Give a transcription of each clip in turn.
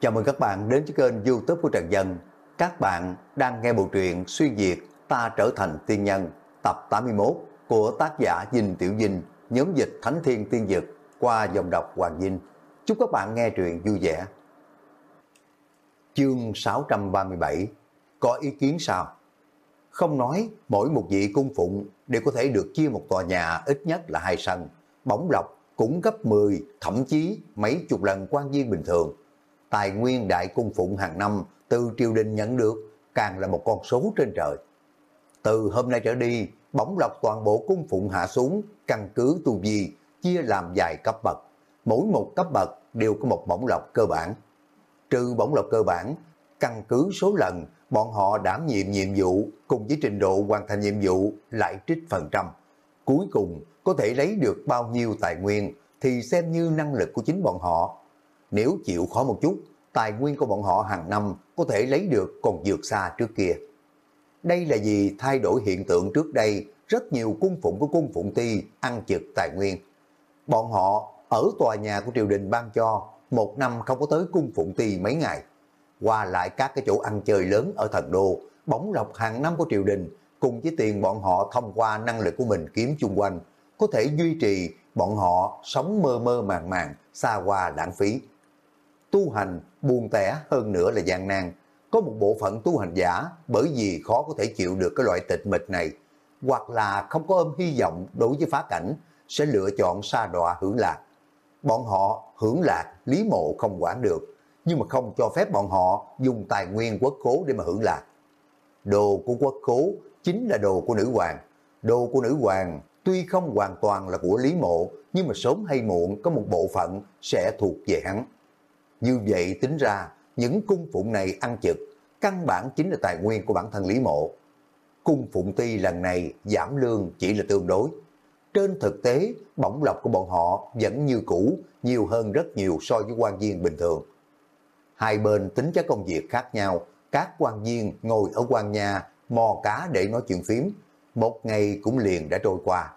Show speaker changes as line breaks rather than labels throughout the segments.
Chào mừng các bạn đến với kênh youtube của Trần Dân. Các bạn đang nghe bộ truyện Xuyên Việt Ta Trở Thành Tiên Nhân tập 81 của tác giả Dinh Tiểu Dinh, nhóm dịch Thánh Thiên Tiên Dực qua dòng đọc Hoàng Dinh. Chúc các bạn nghe truyện vui vẻ. Chương 637 Có ý kiến sao? Không nói mỗi một vị cung phụng đều có thể được chia một tòa nhà ít nhất là hai sân. Bóng lọc cũng gấp 10, thậm chí mấy chục lần quan viên bình thường. Tài nguyên đại cung phụng hàng năm từ triều đình nhận được càng là một con số trên trời. Từ hôm nay trở đi, bóng lọc toàn bộ cung phụng hạ xuống, căn cứ tu vi, chia làm vài cấp bậc. Mỗi một cấp bậc đều có một bổng lọc cơ bản. Trừ bổng lọc cơ bản, căn cứ số lần bọn họ đảm nhiệm nhiệm vụ cùng với trình độ hoàn thành nhiệm vụ lại trích phần trăm. Cuối cùng có thể lấy được bao nhiêu tài nguyên thì xem như năng lực của chính bọn họ. Nếu chịu khó một chút, tài nguyên của bọn họ hàng năm có thể lấy được còn vượt xa trước kia. Đây là vì thay đổi hiện tượng trước đây rất nhiều cung phụng của cung phụng ti ăn chực tài nguyên. Bọn họ ở tòa nhà của triều đình ban cho một năm không có tới cung phụng ti mấy ngày. Qua lại các cái chỗ ăn chơi lớn ở thần đô, bóng lọc hàng năm của triều đình cùng với tiền bọn họ thông qua năng lực của mình kiếm chung quanh, có thể duy trì bọn họ sống mơ mơ màng màng, xa hoa lãng phí. Tu hành buồn tẻ hơn nữa là gian nan. Có một bộ phận tu hành giả bởi vì khó có thể chịu được cái loại tịch mịch này, hoặc là không có ôm hy vọng đối với phá cảnh, sẽ lựa chọn xa đọa hưởng lạc. Bọn họ hưởng lạc, lý mộ không quản được, nhưng mà không cho phép bọn họ dùng tài nguyên quốc cố để mà hưởng lạc. Đồ của quốc cố chính là đồ của nữ hoàng. Đồ của nữ hoàng tuy không hoàn toàn là của Lý Mộ, nhưng mà sớm hay muộn có một bộ phận sẽ thuộc về hắn. Như vậy tính ra, những cung phụng này ăn chực, căn bản chính là tài nguyên của bản thân Lý Mộ. Cung phụng ti lần này giảm lương chỉ là tương đối. Trên thực tế, bổng lộc của bọn họ vẫn như cũ, nhiều hơn rất nhiều so với quan viên bình thường. Hai bên tính chất công việc khác nhau, các quan viên ngồi ở quan nhà, mò cá để nói chuyện phím, một ngày cũng liền đã trôi qua.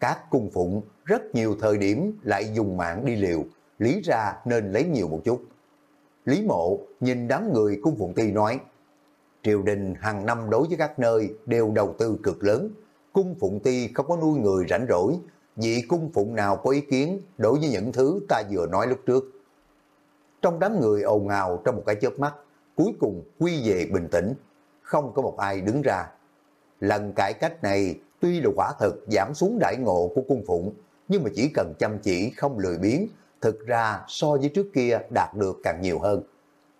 Các cung phụng rất nhiều thời điểm lại dùng mạng đi liều, lý ra nên lấy nhiều một chút. Lý mộ nhìn đám người cung phụng ti nói, triều đình hàng năm đối với các nơi đều đầu tư cực lớn, cung phụng ti không có nuôi người rảnh rỗi, vị cung phụng nào có ý kiến đối với những thứ ta vừa nói lúc trước. Trong đám người ồn ào trong một cái chớp mắt, cuối cùng quy về bình tĩnh, không có một ai đứng ra. Lần cải cách này tuy là quả thực giảm xuống đại ngộ của cung phụng, nhưng mà chỉ cần chăm chỉ không lười biếng, thực ra so với trước kia đạt được càng nhiều hơn.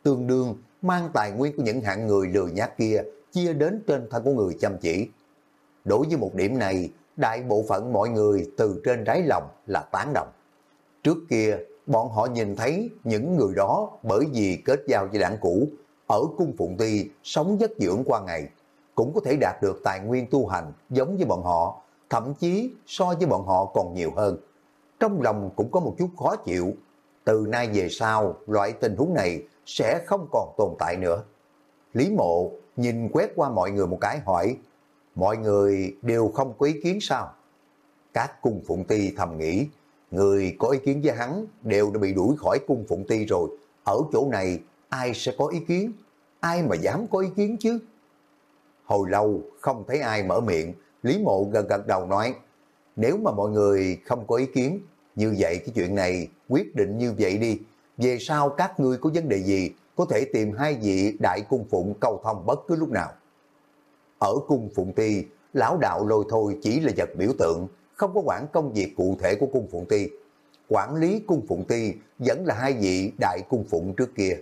Tương đương mang tài nguyên của những hạng người lười nhát kia chia đến trên thân của người chăm chỉ. Đối với một điểm này, đại bộ phận mọi người từ trên đáy lòng là tán đồng. Trước kia, bọn họ nhìn thấy những người đó bởi vì kết giao với đảng cũ, ở cung phụng ti sống giấc dưỡng qua ngày, cũng có thể đạt được tài nguyên tu hành giống với bọn họ, thậm chí so với bọn họ còn nhiều hơn. Trong lòng cũng có một chút khó chịu, từ nay về sau loại tình huống này sẽ không còn tồn tại nữa. Lý mộ nhìn quét qua mọi người một cái hỏi, mọi người đều không có ý kiến sao? Các cung phụng ti thầm nghĩ, người có ý kiến với hắn đều đã bị đuổi khỏi cung phụng ti rồi, ở chỗ này ai sẽ có ý kiến, ai mà dám có ý kiến chứ? Hồi lâu không thấy ai mở miệng, Lý Mộ gần gật đầu nói, nếu mà mọi người không có ý kiến, như vậy cái chuyện này quyết định như vậy đi, về sau các ngươi có vấn đề gì có thể tìm hai vị đại cung phụng cầu thông bất cứ lúc nào. Ở cung phụng ti, lão đạo lôi thôi chỉ là vật biểu tượng, không có quản công việc cụ thể của cung phụng ti. Quản lý cung phụng ti vẫn là hai vị đại cung phụng trước kia.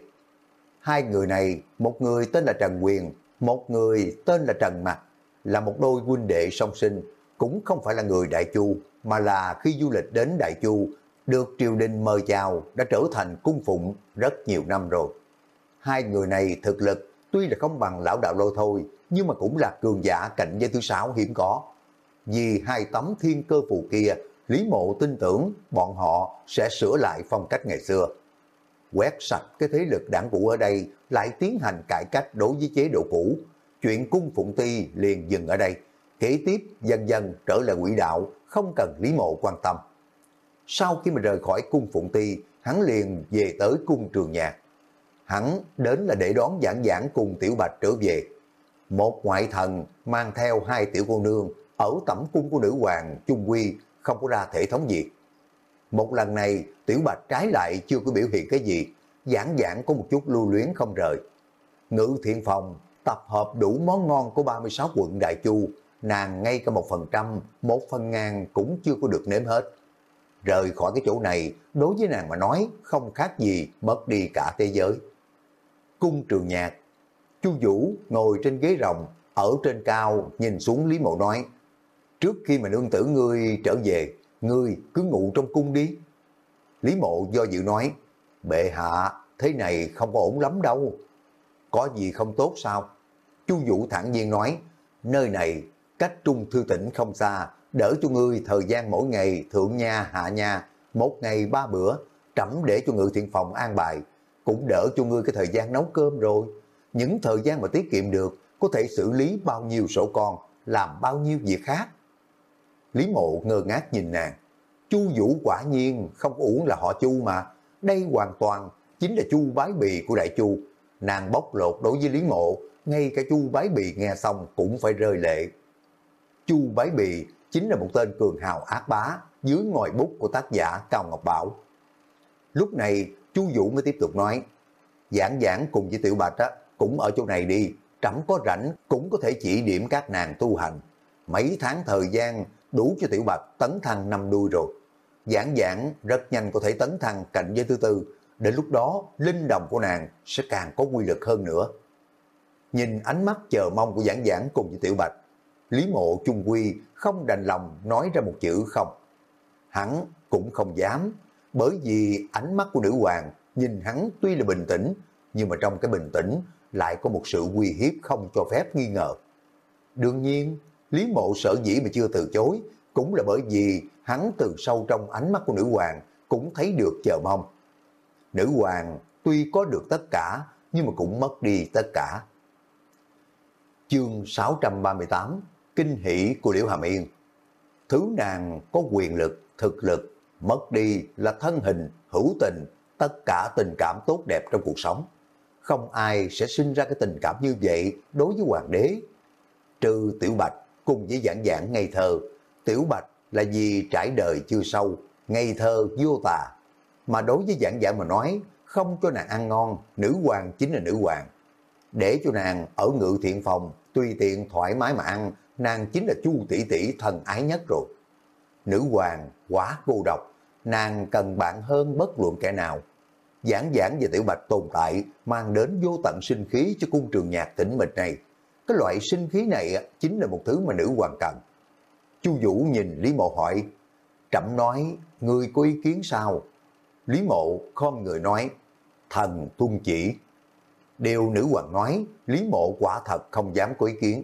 Hai người này, một người tên là Trần Quyền, một người tên là Trần Mặt, là một đôi huynh đệ song sinh, cũng không phải là người Đại Chu, mà là khi du lịch đến Đại Chu, được triều đình mời chào đã trở thành cung phụng rất nhiều năm rồi. Hai người này thực lực tuy là không bằng lão đạo lôi thôi, nhưng mà cũng là cường giả cạnh giới thứ sáu hiếm có. Vì hai tấm thiên cơ phù kia, Lý Mộ tin tưởng bọn họ sẽ sửa lại phong cách ngày xưa. Quét sạch cái thế lực đảng cũ ở đây, lại tiến hành cải cách đối với chế độ cũ. Chuyện cung phụng ti liền dừng ở đây. Kế tiếp dần dần trở lại quỹ đạo, không cần Lý Mộ quan tâm. Sau khi mà rời khỏi cung phụng ti, hắn liền về tới cung trường nhạc. hắn đến là để đón giảng giảng cùng Tiểu Bạch trở về. Một ngoại thần mang theo hai tiểu cô nương ở tẩm cung của nữ hoàng Trung Quy không có ra thể thống gì. Một lần này Tiểu Bạch trái lại chưa có biểu hiện cái gì, giảng giảng có một chút lưu luyến không rời. Ngự thiện phòng tập hợp đủ món ngon của 36 quận Đại Chu, nàng ngay cả một phần trăm, một phần ngàn cũng chưa có được nếm hết. Rời khỏi cái chỗ này, đối với nàng mà nói, không khác gì mất đi cả thế giới. Cung trường nhạc, Chu Vũ ngồi trên ghế rồng, ở trên cao nhìn xuống Lý Mộ nói, trước khi mà nương tử ngươi trở về, ngươi cứ ngủ trong cung đi. Lý Mộ do dự nói, bệ hạ, thế này không có ổn lắm đâu. Có gì không tốt sao? Chu Vũ thẳng nhiên nói, nơi này cách trung thư tỉnh không xa, đỡ cho ngươi thời gian mỗi ngày thượng nha hạ nha, một ngày ba bữa, trẫm để cho ngự thiện phòng an bài, cũng đỡ cho ngươi cái thời gian nấu cơm rồi. Những thời gian mà tiết kiệm được, có thể xử lý bao nhiêu sổ con, làm bao nhiêu việc khác. Lý mộ ngơ ngác nhìn nàng, Chu Vũ quả nhiên không uổng là họ Chu mà, đây hoàn toàn chính là Chu bái bì của đại Chu. Nàng bóc lột đối với Lý mộ, ngay cả Chu bái bì nghe xong cũng phải rơi lệ. Chu bái bì chính là một tên cường hào ác bá dưới ngòi bút của tác giả Cao Ngọc Bảo. Lúc này, Chu Vũ mới tiếp tục nói, giảng giảng cùng với Tiểu Bạch á, cũng ở chỗ này đi, trẫm có rảnh cũng có thể chỉ điểm các nàng tu hành. Mấy tháng thời gian đủ cho Tiểu Bạch tấn thăng năm đuôi rồi. Giảng giảng rất nhanh có thể tấn thăng cạnh giới thứ tư, đến lúc đó linh đồng của nàng sẽ càng có quy lực hơn nữa. Nhìn ánh mắt chờ mong của giảng giảng cùng với Tiểu Bạch, Lý Mộ Trung Quy không đành lòng nói ra một chữ không. Hắn cũng không dám, bởi vì ánh mắt của nữ hoàng nhìn hắn tuy là bình tĩnh, nhưng mà trong cái bình tĩnh lại có một sự uy hiếp không cho phép nghi ngờ. Đương nhiên, Lý Mộ sở dĩ mà chưa từ chối, cũng là bởi vì hắn từ sâu trong ánh mắt của nữ hoàng cũng thấy được chờ mong. Nữ hoàng tuy có được tất cả, nhưng mà cũng mất đi tất cả. Chương 638 Kinh hỷ của Liễu Hàm Yên Thứ nàng có quyền lực, thực lực, mất đi là thân hình, hữu tình, tất cả tình cảm tốt đẹp trong cuộc sống. Không ai sẽ sinh ra cái tình cảm như vậy đối với hoàng đế. Trừ Tiểu Bạch cùng với giảng giảng ngây thơ. Tiểu Bạch là vì trải đời chưa sâu, ngây thơ vô tà. Mà đối với giảng giảng mà nói, không cho nàng ăn ngon, nữ hoàng chính là nữ hoàng. Để cho nàng ở ngự thiện phòng, tùy tiện thoải mái mà ăn, nàng chính là chu tỷ tỷ thần ái nhất rồi. Nữ hoàng quá cô độc, nàng cần bạn hơn bất luận kẻ nào. Giảng giảng về tiểu bạch tồn tại mang đến vô tận sinh khí cho cung trường nhạc tĩnh mịch này. Cái loại sinh khí này chính là một thứ mà nữ hoàng cần. Chu Vũ nhìn Lý Mộ hỏi, Trẫm nói, ngươi có ý kiến sao? Lý Mộ không người nói, thần tuân chỉ. Điều nữ hoàng nói, Lý Mộ quả thật không dám có ý kiến.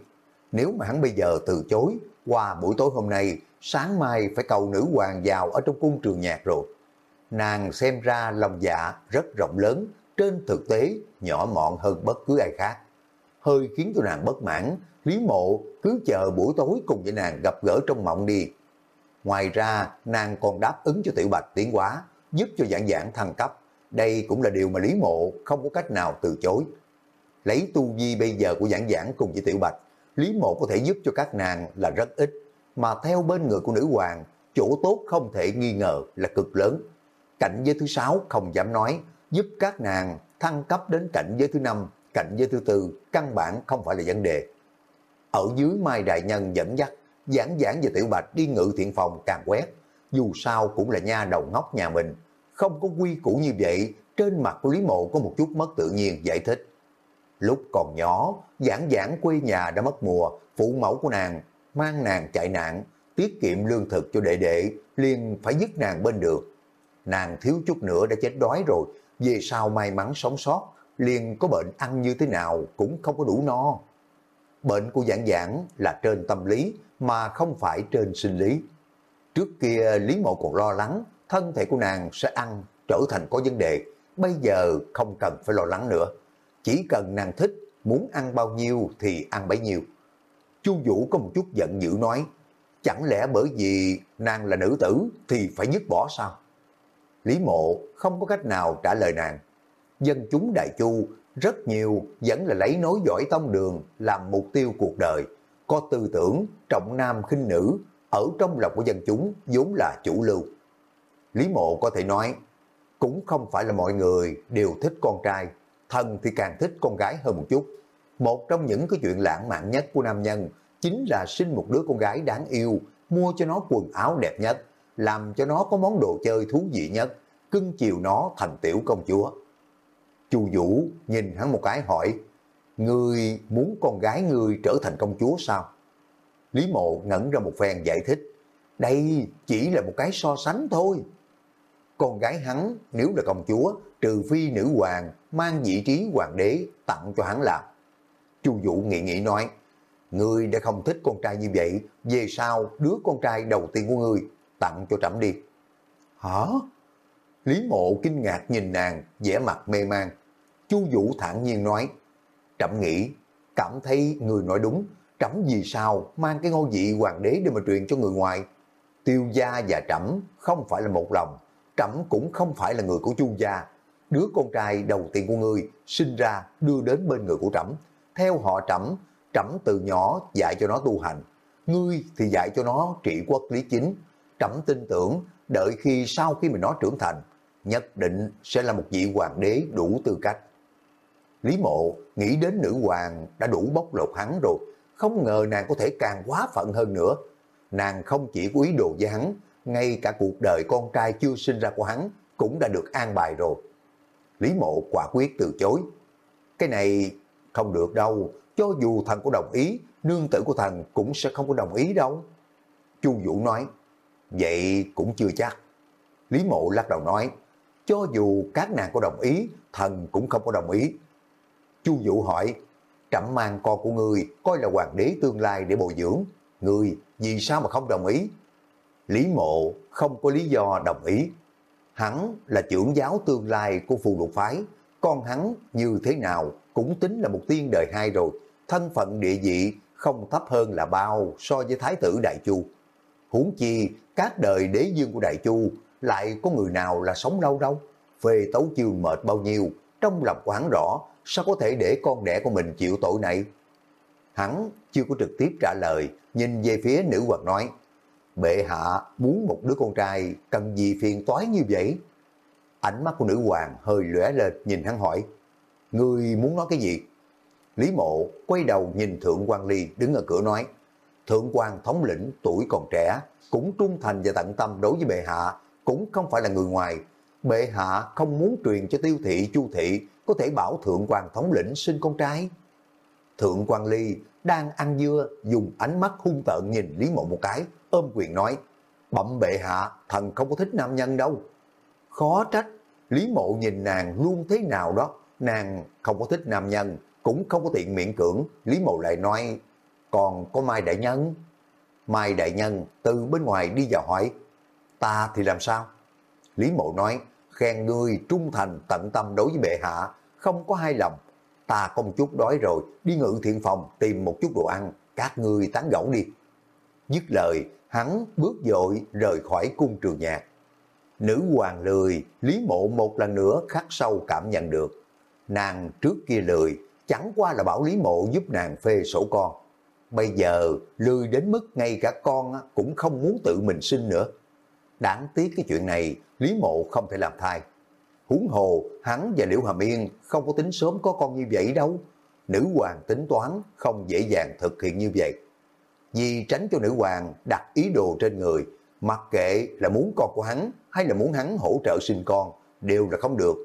Nếu mà hắn bây giờ từ chối, qua buổi tối hôm nay, sáng mai phải cầu nữ hoàng vào ở trong cung trường nhạc rồi. Nàng xem ra lòng dạ rất rộng lớn, trên thực tế nhỏ mọn hơn bất cứ ai khác. Hơi khiến cho nàng bất mãn, Lý Mộ cứ chờ buổi tối cùng với nàng gặp gỡ trong mộng đi. Ngoài ra, nàng còn đáp ứng cho Tiểu Bạch tiến hóa, giúp cho dạng dạng thăng cấp. Đây cũng là điều mà Lý Mộ không có cách nào từ chối. Lấy tu vi bây giờ của giảng giảng cùng với Tiểu Bạch, Lý Mộ có thể giúp cho các nàng là rất ít, mà theo bên người của nữ hoàng, chỗ tốt không thể nghi ngờ là cực lớn. Cảnh giới thứ sáu không dám nói, giúp các nàng thăng cấp đến cảnh giới thứ năm, cảnh giới thứ tư, căn bản không phải là vấn đề. Ở dưới Mai Đại Nhân dẫn dắt, giảng giảng về Tiểu Bạch đi ngự thiện phòng càng quét, dù sao cũng là nha đầu ngốc nhà mình, không có quy củ như vậy, trên mặt của Lý Mộ có một chút mất tự nhiên giải thích. Lúc còn nhỏ, giảng giảng quê nhà đã mất mùa, phụ mẫu của nàng, mang nàng chạy nạn, tiết kiệm lương thực cho đệ đệ, liền phải dứt nàng bên đường. Nàng thiếu chút nữa đã chết đói rồi, về sau may mắn sống sót, liền có bệnh ăn như thế nào cũng không có đủ no. Bệnh của giảng giảng là trên tâm lý mà không phải trên sinh lý. Trước kia Lý Mộ còn lo lắng thân thể của nàng sẽ ăn trở thành có vấn đề, bây giờ không cần phải lo lắng nữa. Chỉ cần nàng thích, muốn ăn bao nhiêu thì ăn bấy nhiêu. Chu Vũ có một chút giận dữ nói, chẳng lẽ bởi vì nàng là nữ tử thì phải dứt bỏ sao? Lý mộ không có cách nào trả lời nàng. dân chúng Đại Chu rất nhiều vẫn là lấy nối dõi tông đường làm mục tiêu cuộc đời, có tư tưởng trọng nam khinh nữ ở trong lòng của dân chúng vốn là chủ lưu. Lý Mộ có thể nói, cũng không phải là mọi người đều thích con trai, thần thì càng thích con gái hơn một chút. Một trong những cái chuyện lãng mạn nhất của nam nhân chính là sinh một đứa con gái đáng yêu, mua cho nó quần áo đẹp nhất, làm cho nó có món đồ chơi thú vị nhất, cưng chiều nó thành tiểu công chúa. Chu Vũ nhìn hắn một cái hỏi, người muốn con gái người trở thành công chúa sao? Lý Mộ ngẩn ra một phen giải thích, đây chỉ là một cái so sánh thôi. Con gái hắn nếu là công chúa, trừ phi nữ hoàng mang vị trí hoàng đế tặng cho hắn làm. Chu Vũ nghĩ nghĩ nói, Ngươi đã không thích con trai như vậy, về sau đứa con trai đầu tiên của ngươi tặng cho trẫm đi. Hả? Lý mộ kinh ngạc nhìn nàng, vẻ mặt mê man. Chu Vũ thản nhiên nói, trẫm nghĩ, cảm thấy người nói đúng, trẫm vì sao mang cái ngôi vị hoàng đế để mà truyền cho người ngoài. Tiêu gia và trẫm không phải là một lòng, trẫm cũng không phải là người của chu gia. Đứa con trai đầu tiên của ngươi sinh ra đưa đến bên người của trẫm, theo họ trẫm, trẫm từ nhỏ dạy cho nó tu hành, ngươi thì dạy cho nó trị quốc lý chính. Trẫm tin tưởng đợi khi sau khi mình nó trưởng thành, nhất định sẽ là một vị hoàng đế đủ tư cách. Lý mộ nghĩ đến nữ hoàng đã đủ bóc lột hắn rồi, không ngờ nàng có thể càng quá phận hơn nữa. Nàng không chỉ có ý đồ với hắn, ngay cả cuộc đời con trai chưa sinh ra của hắn cũng đã được an bài rồi. Lý mộ quả quyết từ chối. Cái này không được đâu, cho dù thần có đồng ý, nương tử của thần cũng sẽ không có đồng ý đâu. Chu Vũ nói, vậy cũng chưa chắc. Lý mộ lắc đầu nói, cho dù các nàng có đồng ý, thần cũng không có đồng ý. Chu Vũ hỏi, trẫm mang con của ngươi coi là hoàng đế tương lai để bồi dưỡng, ngươi vì sao mà không đồng ý? Lý mộ không có lý do đồng ý. Hắn là trưởng giáo tương lai của phù lục phái, con hắn như thế nào cũng tính là một tiên đời hai rồi, thân phận địa vị không thấp hơn là bao so với thái tử Đại Chu. Huống chi, các đời đế dương của Đại Chu lại có người nào là sống lâu đâu. về tấu chương mệt bao nhiêu, trong lòng của hắn rõ, sao có thể để con đẻ của mình chịu tội này? Hắn chưa có trực tiếp trả lời, nhìn về phía nữ hoàng nói, bệ hạ muốn một đứa con trai cần gì phiền toái như vậy? Ánh mắt của nữ hoàng hơi lóe lên nhìn hắn hỏi, Ngươi muốn nói cái gì? Lý mộ quay đầu nhìn Thượng quan Ly đứng ở cửa nói, Thượng quan thống lĩnh tuổi còn trẻ, cũng trung thành và tận tâm đối với bệ hạ, cũng không phải là người ngoài. Bệ hạ không muốn truyền cho tiêu thị chu thị có thể bảo thượng quan thống lĩnh sinh con trai. Thượng quan Ly đang ăn dưa dùng ánh mắt hung tợn nhìn Lý Mộ một cái, ôm quyền nói, bẩm bệ hạ, thần không có thích nam nhân đâu. Khó trách, Lý Mộ nhìn nàng luôn thế nào đó, nàng không có thích nam nhân, cũng không có tiện miệng cưỡng, Lý Mộ lại nói, còn có Mai Đại Nhân. Mai Đại Nhân từ bên ngoài đi vào hỏi, ta thì làm sao? Lý Mộ nói, khen ngươi trung thành tận tâm đối với bệ hạ, không có hai lòng. Ta có một chút đói rồi, đi ngự thiện phòng tìm một chút đồ ăn, các ngươi tán gẫu đi. Dứt lời, hắn bước dội rời khỏi cung trường nhạc. Nữ hoàng lười, Lý Mộ một lần nữa khắc sâu cảm nhận được. Nàng trước kia lười, chẳng qua là bảo Lý Mộ giúp nàng phê sổ con. Bây giờ lười đến mức ngay cả con cũng không muốn tự mình sinh nữa. Đáng tiếc cái chuyện này Lý Mộ không thể làm thai. Huống hồ hắn và Liễu Hàm Yên không có tính sớm có con như vậy đâu. Nữ hoàng tính toán không dễ dàng thực hiện như vậy. Vì tránh cho nữ hoàng đặt ý đồ trên người, mặc kệ là muốn con của hắn hay là muốn hắn hỗ trợ sinh con, đều là không được.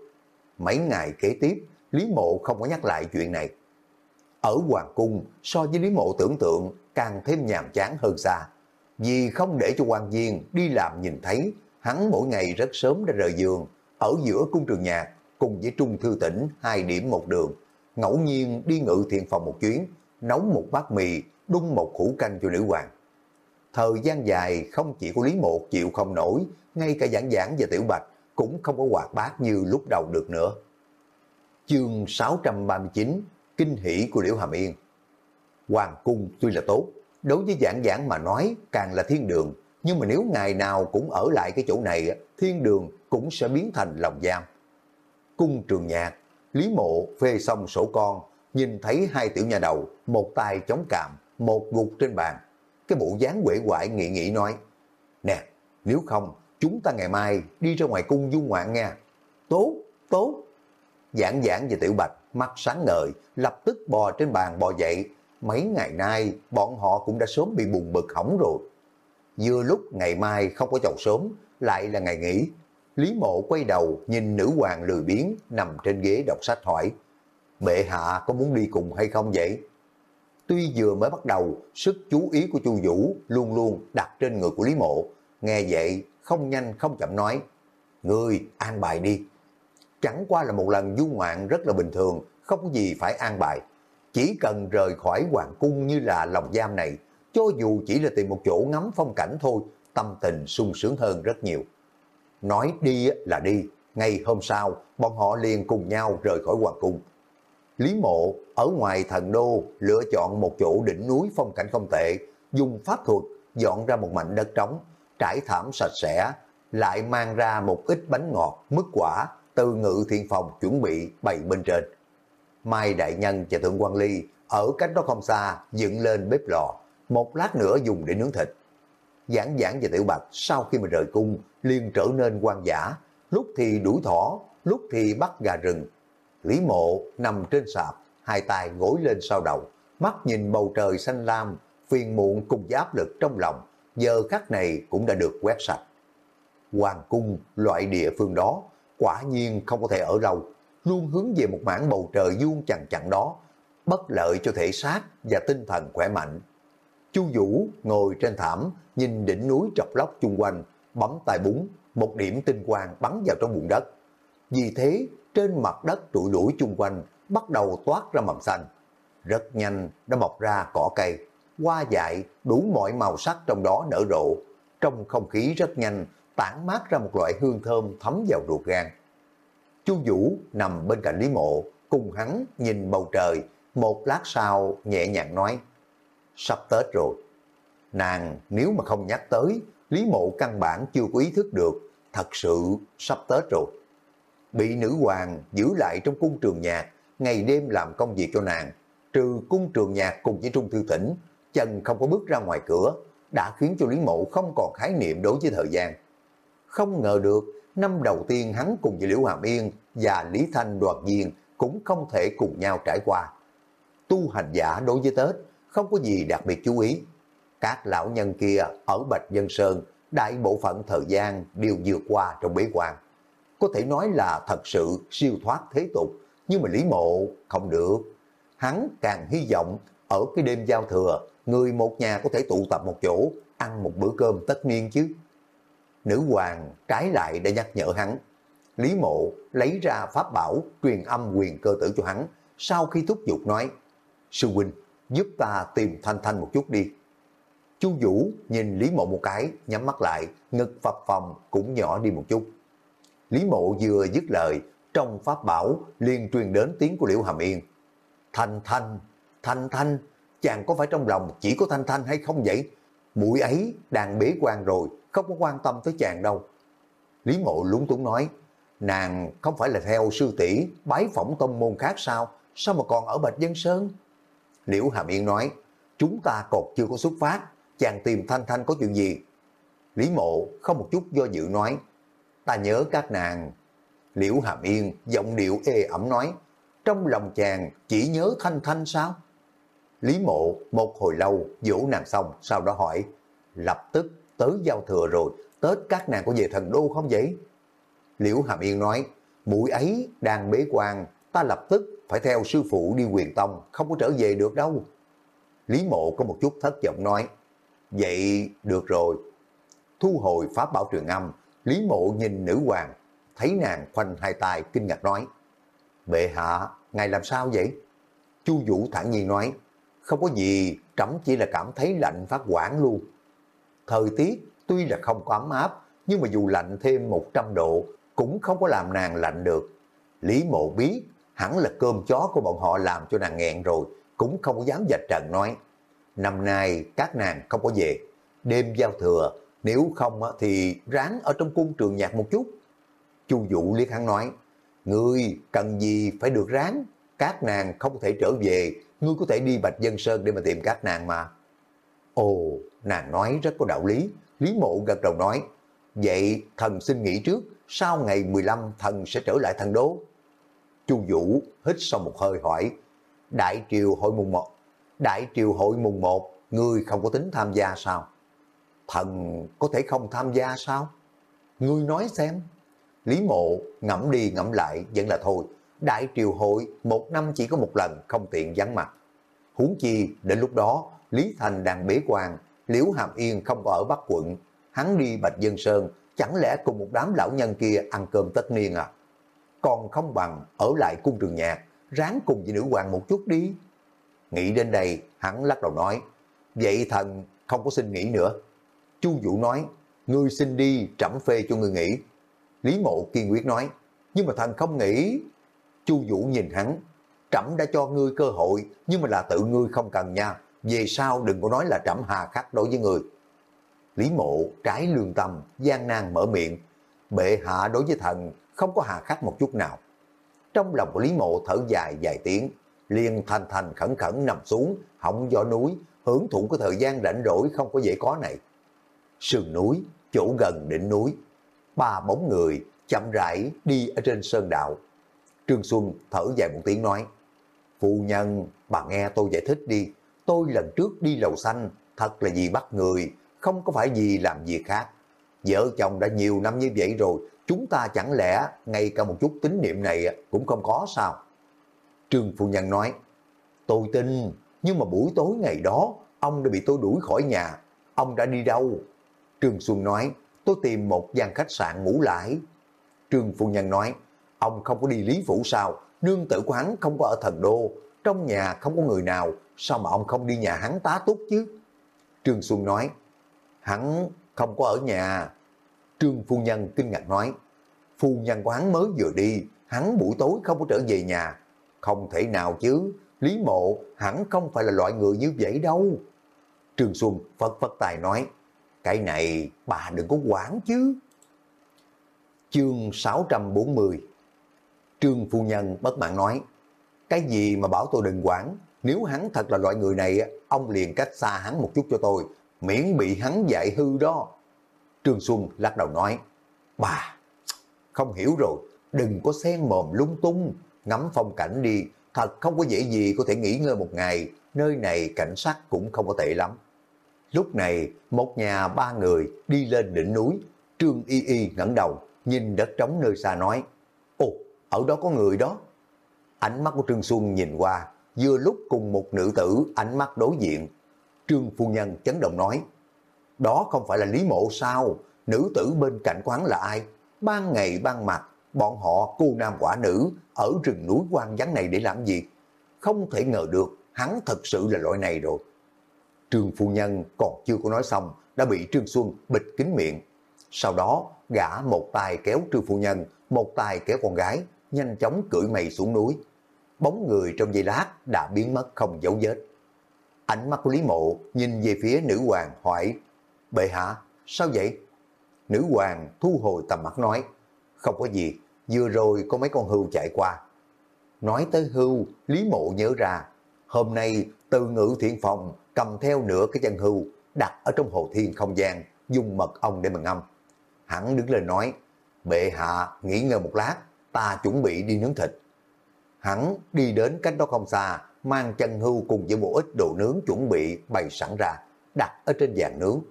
Mấy ngày kế tiếp, Lý Mộ không có nhắc lại chuyện này. Ở Hoàng Cung, so với Lý Mộ tưởng tượng, càng thêm nhàm chán hơn xa. Vì không để cho quan viên đi làm nhìn thấy, hắn mỗi ngày rất sớm đã rời giường, ở giữa cung trường nhạc, cùng với Trung Thư Tỉnh hai điểm một đường, ngẫu nhiên đi ngự thiện phòng một chuyến, nấu một bát mì, đun một hũ canh cho nữ hoàng. Thời gian dài không chỉ có Lý Một chịu không nổi, ngay cả giảng giảng và tiểu bạch cũng không có hoạt bát như lúc đầu được nữa. Chương 639 Kinh hỷ của Liễu Hàm Yên Hoàng cung tuy là tốt, đối với giảng giảng mà nói càng là thiên đường, nhưng mà nếu ngày nào cũng ở lại cái chỗ này, thiên đường cũng sẽ biến thành lòng giam. Cung trường nhạc Lý Mộ phê xong sổ con, nhìn thấy hai tiểu nhà đầu, một tay chống cạm, một gục trên bàn. Cái bộ dáng quể quại nghị nghị nói, Nè, nếu không, chúng ta ngày mai đi ra ngoài cung du ngoạn nha. Tốt, tốt. Giảng giảng về tiểu bạch, mắt sáng ngời, lập tức bò trên bàn bò dậy. Mấy ngày nay, bọn họ cũng đã sớm bị bùng bực hỏng rồi. Vừa lúc ngày mai không có chầu sớm, lại là ngày nghỉ. Lý mộ quay đầu nhìn nữ hoàng lười biếng nằm trên ghế đọc sách hỏi. Bệ hạ có muốn đi cùng hay không vậy? Tuy vừa mới bắt đầu, sức chú ý của Chu Vũ luôn luôn đặt trên người của Lý Mộ. Nghe vậy, không nhanh không chậm nói, Ngươi an bài đi. Chẳng qua là một lần du ngoạn rất là bình thường, không có gì phải an bài. Chỉ cần rời khỏi hoàng cung như là lòng giam này, cho dù chỉ là tìm một chỗ ngắm phong cảnh thôi, tâm tình sung sướng hơn rất nhiều. Nói đi là đi, ngày hôm sau, bọn họ liền cùng nhau rời khỏi hoàng cung. Lý mộ ở ngoài thần đô lựa chọn một chỗ đỉnh núi phong cảnh không tệ, dùng pháp thuật dọn ra một mảnh đất trống, trải thảm sạch sẽ, lại mang ra một ít bánh ngọt, mứt quả từ ngự thiên phòng chuẩn bị bày bên trên. Mai Đại Nhân và Thượng quan Ly ở cách đó không xa dựng lên bếp lò, một lát nữa dùng để nướng thịt. Giảng giảng và Tiểu Bạch sau khi mà rời cung liền trở nên quan giả, lúc thì đuổi thỏ, lúc thì bắt gà rừng. Lý mộ nằm trên sạp, hai tay gối lên sau đầu, mắt nhìn bầu trời xanh lam, phiền muộn cùng với áp lực trong lòng, giờ khắc này cũng đã được quét sạch. Hoàng cung, loại địa phương đó, quả nhiên không có thể ở lâu, luôn hướng về một mảng bầu trời vuông chằng chặn đó, bất lợi cho thể xác và tinh thần khỏe mạnh. Chu Vũ ngồi trên thảm, nhìn đỉnh núi trọc lóc chung quanh, bấm tay búng, một điểm tinh quang bắn vào trong bụng đất. Vì thế, trên mặt đất trụi đuổi chung quanh bắt đầu toát ra mầm xanh. Rất nhanh đã mọc ra cỏ cây, hoa dại đủ mọi màu sắc trong đó nở rộ. Trong không khí rất nhanh tản mát ra một loại hương thơm thấm vào ruột gan. Chu Vũ nằm bên cạnh Lý Mộ, cùng hắn nhìn bầu trời, một lát sau nhẹ nhàng nói, sắp Tết rồi. Nàng nếu mà không nhắc tới, Lý Mộ căn bản chưa có ý thức được, thật sự sắp Tết rồi. Bị nữ hoàng giữ lại trong cung trường nhạc, ngày đêm làm công việc cho nàng, trừ cung trường nhạc cùng với Trung Thư thỉnh chân không có bước ra ngoài cửa, đã khiến cho Lý Mộ không còn khái niệm đối với thời gian. Không ngờ được, năm đầu tiên hắn cùng với Liễu Hàm Yên và Lý Thanh đoàn viên cũng không thể cùng nhau trải qua. Tu hành giả đối với Tết không có gì đặc biệt chú ý. Các lão nhân kia ở Bạch Dân Sơn đại bộ phận thời gian đều vượt qua trong bế quan. Có thể nói là thật sự siêu thoát thế tục, nhưng mà Lý Mộ không được. Hắn càng hy vọng ở cái đêm giao thừa, người một nhà có thể tụ tập một chỗ, ăn một bữa cơm tất niên chứ. Nữ hoàng trái lại đã nhắc nhở hắn. Lý mộ lấy ra pháp bảo truyền âm quyền cơ tử cho hắn, sau khi thúc giục nói, Sư huynh, giúp ta tìm Thanh Thanh một chút đi. Chu Vũ nhìn Lý Mộ một cái, nhắm mắt lại, ngực phập phòng cũng nhỏ đi một chút. Lý Mộ vừa dứt lời, trong pháp bảo liền truyền đến tiếng của Liễu Hàm Yên. Thanh Thanh, Thanh Thanh, chàng có phải trong lòng chỉ có Thanh Thanh hay không vậy? Mũi ấy đang bế quan rồi, không có quan tâm tới chàng đâu. Lý Mộ lúng túng nói, nàng không phải là theo sư tỷ bái phỏng tông môn khác sao? Sao mà còn ở Bạch Dân Sơn? Liễu Hàm Yên nói, chúng ta còn chưa có xuất phát, chàng tìm Thanh Thanh có chuyện gì? Lý Mộ không một chút do dự nói, ta nhớ các nàng. Liễu Hàm Yên giọng điệu ê ẩm nói, trong lòng chàng chỉ nhớ Thanh Thanh sao? Lý Mộ một hồi lâu dỗ nàng xong, sau đó hỏi, lập tức tới giao thừa rồi, Tết các nàng có về thần đô không vậy? Liễu Hàm Yên nói, mũi ấy đang bế quan, ta lập tức phải theo sư phụ đi quyền tông, không có trở về được đâu. Lý Mộ có một chút thất vọng nói, vậy được rồi. Thu hồi pháp bảo truyền âm, Lý Mộ nhìn nữ hoàng, thấy nàng khoanh hai tay kinh ngạc nói, bệ hạ, ngài làm sao vậy? Chu Vũ thản nhiên nói, không có gì, trẫm chỉ là cảm thấy lạnh phát quản luôn. Thời tiết tuy là không có ấm áp, nhưng mà dù lạnh thêm 100 độ, cũng không có làm nàng lạnh được. Lý mộ biết, hẳn là cơm chó của bọn họ làm cho nàng nghẹn rồi, cũng không dám dạch trần nói. Năm nay các nàng không có về, đêm giao thừa, nếu không thì ráng ở trong cung trường nhạc một chút. Chu Vũ liếc hắn nói, Ngươi cần gì phải được ráng, các nàng không thể trở về, ngươi có thể đi Bạch Dân Sơn để mà tìm các nàng mà. Ồ, nàng nói rất có đạo lý, Lý Mộ gật đầu nói, vậy thần xin nghỉ trước, sau ngày 15 thần sẽ trở lại thần đố Chu Vũ hít sau một hơi hỏi, Đại triều hội mùng 1, Đại triều hội mùng 1, ngươi không có tính tham gia sao? Thần có thể không tham gia sao? Ngươi nói xem. Lý mộ ngẫm đi ngẫm lại vẫn là thôi. Đại triều hội một năm chỉ có một lần không tiện vắng mặt. Huống chi đến lúc đó Lý Thành đang bế quan, Liễu Hàm Yên không có ở Bắc quận. Hắn đi Bạch Dân Sơn chẳng lẽ cùng một đám lão nhân kia ăn cơm tất niên à? Còn không bằng ở lại cung trường nhạc, ráng cùng với nữ hoàng một chút đi. Nghĩ đến đây, hắn lắc đầu nói, vậy thần không có xin nghỉ nữa. Chu Vũ nói, ngươi xin đi, trẫm phê cho ngươi nghỉ. Lý Mộ kiên quyết nói, nhưng mà thần không nghĩ. Chu Vũ nhìn hắn, trẫm đã cho ngươi cơ hội, nhưng mà là tự ngươi không cần nha. Về sau đừng có nói là trẫm hà khắc đối với ngươi. Lý Mộ trái lương tâm, gian nan mở miệng. Bệ hạ đối với thần không có hà khắc một chút nào. Trong lòng của Lý Mộ thở dài vài tiếng, liền thành thành khẩn khẩn nằm xuống, họng gió núi, hưởng thụ cái thời gian rảnh rỗi không có dễ có này. Sườn núi, chỗ gần đỉnh núi, ba bóng người chậm rãi đi ở trên sơn đạo. Trương Xuân thở dài một tiếng nói, Phu nhân, bà nghe tôi giải thích đi, tôi lần trước đi lầu xanh, thật là vì bắt người, không có phải vì làm gì khác. Vợ chồng đã nhiều năm như vậy rồi, chúng ta chẳng lẽ ngay cả một chút tín niệm này cũng không có sao? Trương Phu Nhân nói, tôi tin, nhưng mà buổi tối ngày đó, ông đã bị tôi đuổi khỏi nhà. Ông đã đi đâu? Trương Xuân nói, tôi tìm một gian khách sạn ngủ lại. Trương Phu Nhân nói, ông không có đi Lý Phủ sao? Nương tử của hắn không có ở thần đô, trong nhà không có người nào, sao mà ông không đi nhà hắn tá túc chứ? Trương Xuân nói, hắn không có ở nhà. Trương Phu Nhân kinh ngạc nói, Phu Nhân của hắn mới vừa đi, hắn buổi tối không có trở về nhà. Không thể nào chứ, Lý Mộ hẳn không phải là loại người như vậy đâu. Trương Xuân phật phật tài nói, cái này bà đừng có quản chứ. Chương 640 Trương Phu Nhân bất mãn nói, cái gì mà bảo tôi đừng quản, nếu hắn thật là loại người này, ông liền cách xa hắn một chút cho tôi, miễn bị hắn dạy hư đó. Trương Xuân lắc đầu nói, bà, không hiểu rồi, đừng có xen mồm lung tung, ngắm phong cảnh đi, thật không có dễ gì có thể nghỉ ngơi một ngày, nơi này cảnh sát cũng không có tệ lắm. Lúc này, một nhà ba người đi lên đỉnh núi, Trương Y Y ngẩng đầu, nhìn đất trống nơi xa nói, Ồ, ở đó có người đó. Ánh mắt của Trương Xuân nhìn qua, vừa lúc cùng một nữ tử ánh mắt đối diện. Trương Phu Nhân chấn động nói, đó không phải là Lý Mộ sao? Nữ tử bên cạnh quán là ai? Ban ngày ban mặt, bọn họ cô nam quả nữ ở rừng núi quan vắng này để làm gì? Không thể ngờ được, hắn thật sự là loại này rồi. Trương Phu Nhân còn chưa có nói xong, đã bị Trương Xuân bịt kín miệng. Sau đó, gã một tay kéo Trương Phu Nhân, một tay kéo con gái, nhanh chóng cưỡi mây xuống núi. Bóng người trong giây lát đã biến mất không dấu vết. Ánh mắt của Lý Mộ nhìn về phía nữ hoàng hỏi, bệ hạ, sao vậy? Nữ hoàng thu hồi tầm mắt nói, không có gì, vừa rồi có mấy con hưu chạy qua. Nói tới hưu, Lý Mộ nhớ ra, hôm nay từ ngữ thiện phòng cầm theo nửa cái chân hưu, đặt ở trong hồ thiên không gian, dùng mật ong để mà ngâm. Hắn đứng lên nói, bệ hạ nghỉ ngơi một lát, ta chuẩn bị đi nướng thịt. Hắn đi đến cách đó không xa, mang chân hưu cùng với một ít đồ nướng chuẩn bị bày sẵn ra, đặt ở trên bàn nướng.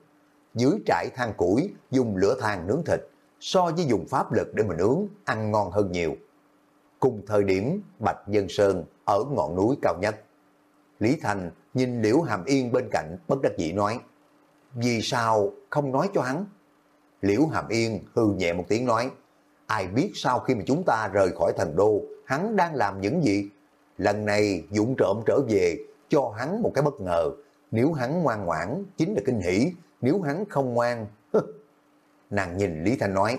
Dưới trại than củi, dùng lửa than nướng thịt, so với dùng pháp lực để mà nướng, ăn ngon hơn nhiều. Cùng thời điểm, Bạch Dân Sơn ở ngọn núi cao nhất. Lý Thành nhìn Liễu Hàm Yên bên cạnh bất đắc dĩ nói, vì sao không nói cho hắn? Liễu Hàm Yên hư nhẹ một tiếng nói, ai biết sau khi mà chúng ta rời khỏi thành đô, hắn đang làm những gì? Lần này dũng trộm trở về, cho hắn một cái bất ngờ. Nếu hắn ngoan ngoãn, chính là kinh hỷ. Nếu hắn không ngoan, nàng nhìn Lý Thanh nói,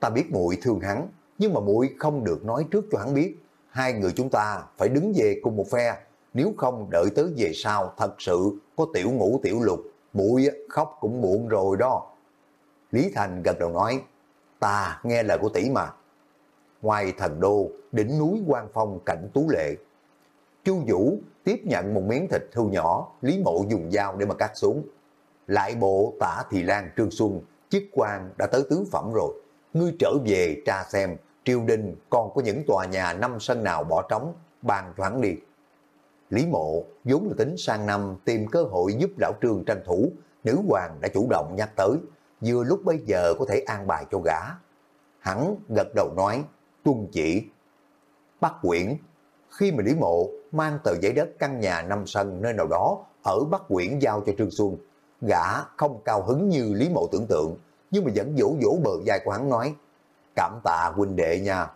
ta biết muội thương hắn, nhưng mà muội không được nói trước cho hắn biết. Hai người chúng ta phải đứng về cùng một phe, nếu không đợi tới về sau thật sự có tiểu ngũ tiểu lục, muội khóc cũng muộn rồi đó. Lý Thành gật đầu nói, ta nghe lời của tỷ mà. ngoài thần đô, đỉnh núi quan Phong cảnh tú lệ. Chu Vũ tiếp nhận một miếng thịt hưu nhỏ, Lý Mộ dùng dao để mà cắt xuống. Lại bộ tả Thị Lan Trương Xuân, chức quan đã tới tứ phẩm rồi. Ngươi trở về tra xem, triều đình còn có những tòa nhà năm sân nào bỏ trống, bàn thoảng đi. Lý Mộ vốn là tính sang năm tìm cơ hội giúp lão trương tranh thủ, nữ hoàng đã chủ động nhắc tới, vừa lúc bây giờ có thể an bài cho gã. Hắn gật đầu nói, tuân chỉ. bắc quyển, khi mà Lý Mộ mang tờ giấy đất căn nhà năm sân nơi nào đó ở Bắc Quyển giao cho Trương Xuân, gã không cao hứng như Lý Mộ tưởng tượng, nhưng mà vẫn vỗ vỗ bờ vai của hắn nói, cảm tạ huynh đệ nha.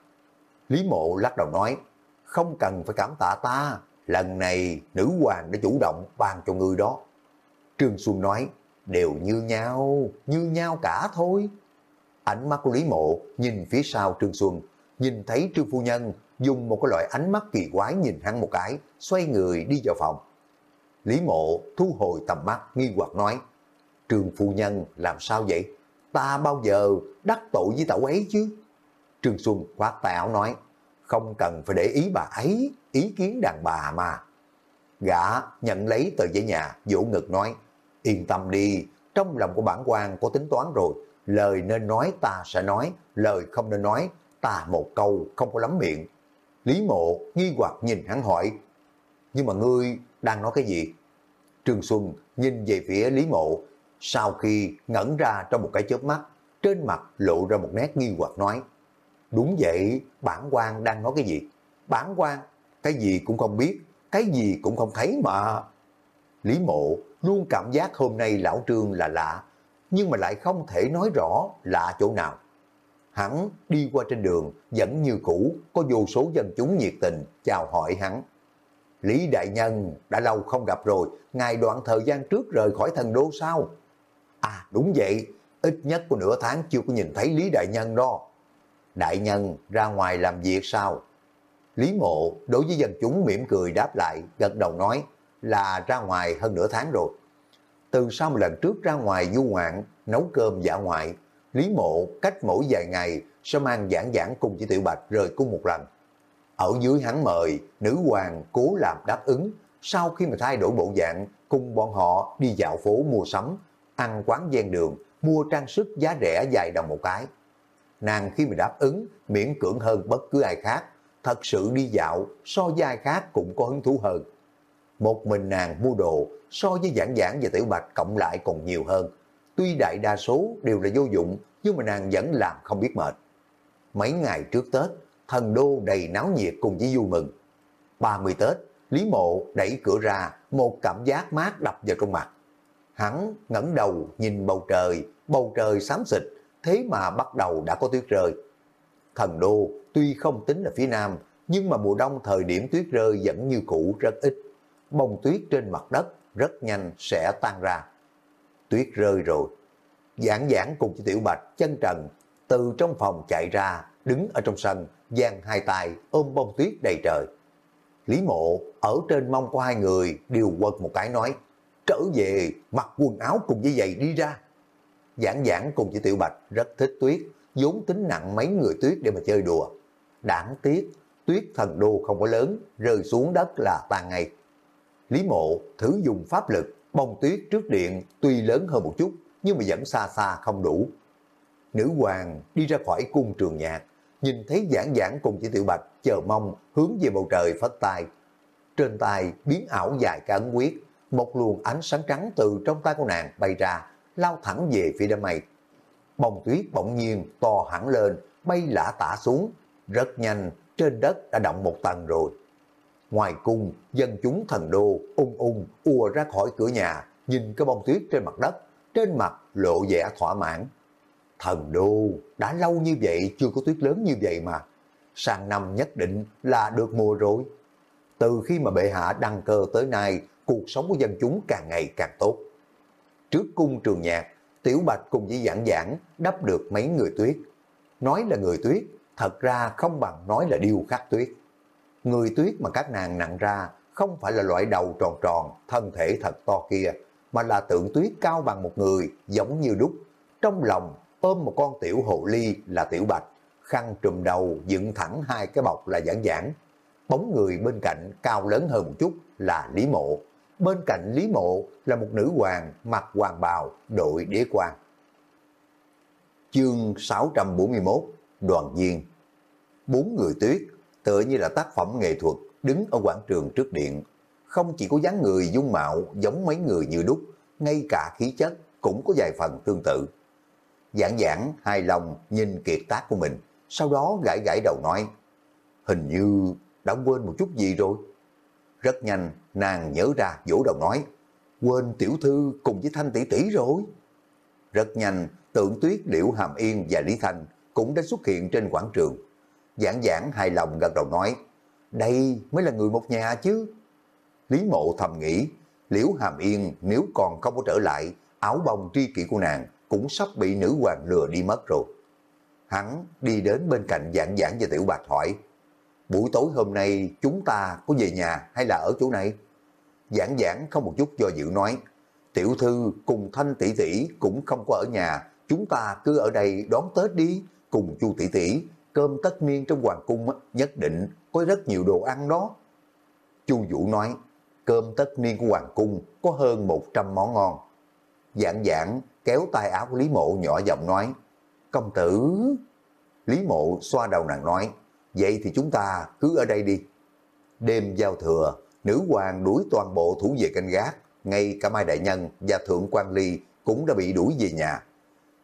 Lý Mộ lắc đầu nói, không cần phải cảm tạ ta, lần này nữ hoàng đã chủ động ban cho ngươi đó. Trương Xuân nói, đều như nhau, như nhau cả thôi. Ánh mắt của Lý Mộ nhìn phía sau Trương Xuân, nhìn thấy Trương Phu Nhân dùng một cái loại ánh mắt kỳ quái nhìn hắn một cái, xoay người đi vào phòng. Lý Mộ thu hồi tầm mắt nghi hoặc nói, Trường Phu Nhân làm sao vậy? Ta bao giờ đắc tội với tẩu ấy chứ? Trương Xuân khoát tay áo nói, không cần phải để ý bà ấy, ý kiến đàn bà mà. Gã nhận lấy tờ giấy nhà, vỗ ngực nói, yên tâm đi, trong lòng của bản quan có tính toán rồi, lời nên nói ta sẽ nói, lời không nên nói, ta một câu không có lắm miệng. Lý mộ nghi hoặc nhìn hắn hỏi, nhưng mà ngươi đang nói cái gì? Trương Xuân nhìn về phía Lý mộ, sau khi ngẩn ra trong một cái chớp mắt, trên mặt lộ ra một nét nghi hoặc nói, đúng vậy, bản quan đang nói cái gì? Bản quan, cái gì cũng không biết, cái gì cũng không thấy mà. Lý mộ luôn cảm giác hôm nay lão trương là lạ, nhưng mà lại không thể nói rõ lạ chỗ nào. Hắn đi qua trên đường, vẫn như cũ, có vô số dân chúng nhiệt tình chào hỏi hắn. Lý Đại Nhân đã lâu không gặp rồi, ngài đoạn thời gian trước rời khỏi thần đô sao? À đúng vậy, ít nhất có nửa tháng chưa có nhìn thấy Lý Đại Nhân đó. Đại Nhân ra ngoài làm việc sao? Lý Mộ đối với dân chúng mỉm cười đáp lại, gật đầu nói là ra ngoài hơn nửa tháng rồi. Từ sau một lần trước ra ngoài du ngoạn, nấu cơm giả ngoại, Lý Mộ cách mỗi vài ngày sẽ mang giảng giảng cùng với Tiểu Bạch rời cung một lần. Ở dưới hắn mời, nữ hoàng cố làm đáp ứng, sau khi mà thay đổi bộ dạng, cùng bọn họ đi dạo phố mua sắm, ăn quán gian đường, mua trang sức giá rẻ dài đồng một cái. Nàng khi mà đáp ứng, miễn cưỡng hơn bất cứ ai khác, thật sự đi dạo so với ai khác cũng có hứng thú hơn. Một mình nàng mua đồ so với giảng giảng và tiểu bạch cộng lại còn nhiều hơn. Tuy đại đa số đều là vô dụng, nhưng mà nàng vẫn làm không biết mệt. Mấy ngày trước Tết, thần đô đầy náo nhiệt cùng với vui mừng. 30 Tết, Lý Mộ đẩy cửa ra, một cảm giác mát đập vào trong mặt. Hắn ngẩng đầu nhìn bầu trời, bầu trời xám xịt, thế mà bắt đầu đã có tuyết rơi. Thần đô tuy không tính là phía nam, nhưng mà mùa đông thời điểm tuyết rơi vẫn như cũ rất ít. Bông tuyết trên mặt đất rất nhanh sẽ tan ra. Tuyết rơi rồi. Giảng giảng cùng với Tiểu Bạch chân trần từ trong phòng chạy ra, đứng ở trong sân, giang hai tay ôm bông tuyết đầy trời. Lý mộ ở trên mông của hai người đều quật một cái nói, trở về mặc quần áo cùng với giày đi ra. Giảng giảng cùng với Tiểu Bạch rất thích tuyết, vốn tính nặng mấy người tuyết để mà chơi đùa. Đáng tiếc, tuyết thần đô không có lớn, rơi xuống đất là tan ngay. Lý mộ thử dùng pháp lực, bông tuyết trước điện tuy lớn hơn một chút, nhưng mà vẫn xa xa không đủ. Nữ hoàng đi ra khỏi cung trường nhạc, nhìn thấy giảng giảng cùng chỉ tiểu bạch chờ mong hướng về bầu trời phất tay. Trên tay biến ảo dài cả ấn quyết, một luồng ánh sáng trắng từ trong tay của nàng bay ra, lao thẳng về phía đám mây. Bông tuyết bỗng nhiên to hẳn lên, bay lả tả xuống, rất nhanh trên đất đã động một tầng rồi. Ngoài cung, dân chúng thần đô ung ung ùa ra khỏi cửa nhà, nhìn cái bông tuyết trên mặt đất, trên mặt lộ vẻ thỏa mãn. Thần đô, đã lâu như vậy chưa có tuyết lớn như vậy mà. Sang năm nhất định là được mùa rồi. Từ khi mà bệ hạ đăng cơ tới nay, cuộc sống của dân chúng càng ngày càng tốt. Trước cung trường nhạc, Tiểu Bạch cùng với giảng giảng đắp được mấy người tuyết. Nói là người tuyết, thật ra không bằng nói là điêu khắc tuyết. Người tuyết mà các nàng nặng ra không phải là loại đầu tròn tròn, thân thể thật to kia, mà là tượng tuyết cao bằng một người, giống như đúc. Trong lòng ôm một con tiểu hồ ly là tiểu bạch, khăn trùm đầu dựng thẳng hai cái bọc là giảng giảng. Bóng người bên cạnh cao lớn hơn một chút là Lý Mộ. Bên cạnh Lý Mộ là một nữ hoàng mặc hoàng bào đội đế quan. Chương 641 Đoàn viên Bốn người tuyết tựa như là tác phẩm nghệ thuật đứng ở quảng trường trước điện. Không chỉ có dáng người dung mạo giống mấy người như đúc, ngay cả khí chất cũng có vài phần tương tự. Giảng giảng hài lòng nhìn kiệt tác của mình, sau đó gãi gãi đầu nói, hình như đã quên một chút gì rồi. Rất nhanh, nàng nhớ ra vỗ đầu nói, quên tiểu thư cùng với Thanh tỷ tỷ rồi. Rất nhanh, tượng tuyết Liễu Hàm Yên và Lý Thanh cũng đã xuất hiện trên quảng trường. Giảng giảng hài lòng gật đầu nói, đây mới là người một nhà chứ. Lý mộ thầm nghĩ, Liễu Hàm Yên nếu còn không có trở lại, áo bông tri kỷ của nàng cũng sắp bị nữ hoàng lừa đi mất rồi. Hắn đi đến bên cạnh giảng giảng và tiểu bạch hỏi, buổi tối hôm nay chúng ta có về nhà hay là ở chỗ này? Giảng giảng không một chút do dự nói, tiểu thư cùng thanh tỷ tỷ cũng không có ở nhà, chúng ta cứ ở đây đón Tết đi, cùng chu tỷ tỷ, cơm tất niên trong hoàng cung nhất định có rất nhiều đồ ăn đó. Chu Vũ nói, cơm tất niên của hoàng cung có hơn 100 món ngon dạng dạng kéo tay áo của Lý Mộ nhỏ giọng nói, công tử. Lý Mộ xoa đầu nàng nói, vậy thì chúng ta cứ ở đây đi. Đêm giao thừa, nữ hoàng đuổi toàn bộ thủ về canh gác, ngay cả Mai Đại Nhân và Thượng quan Ly cũng đã bị đuổi về nhà.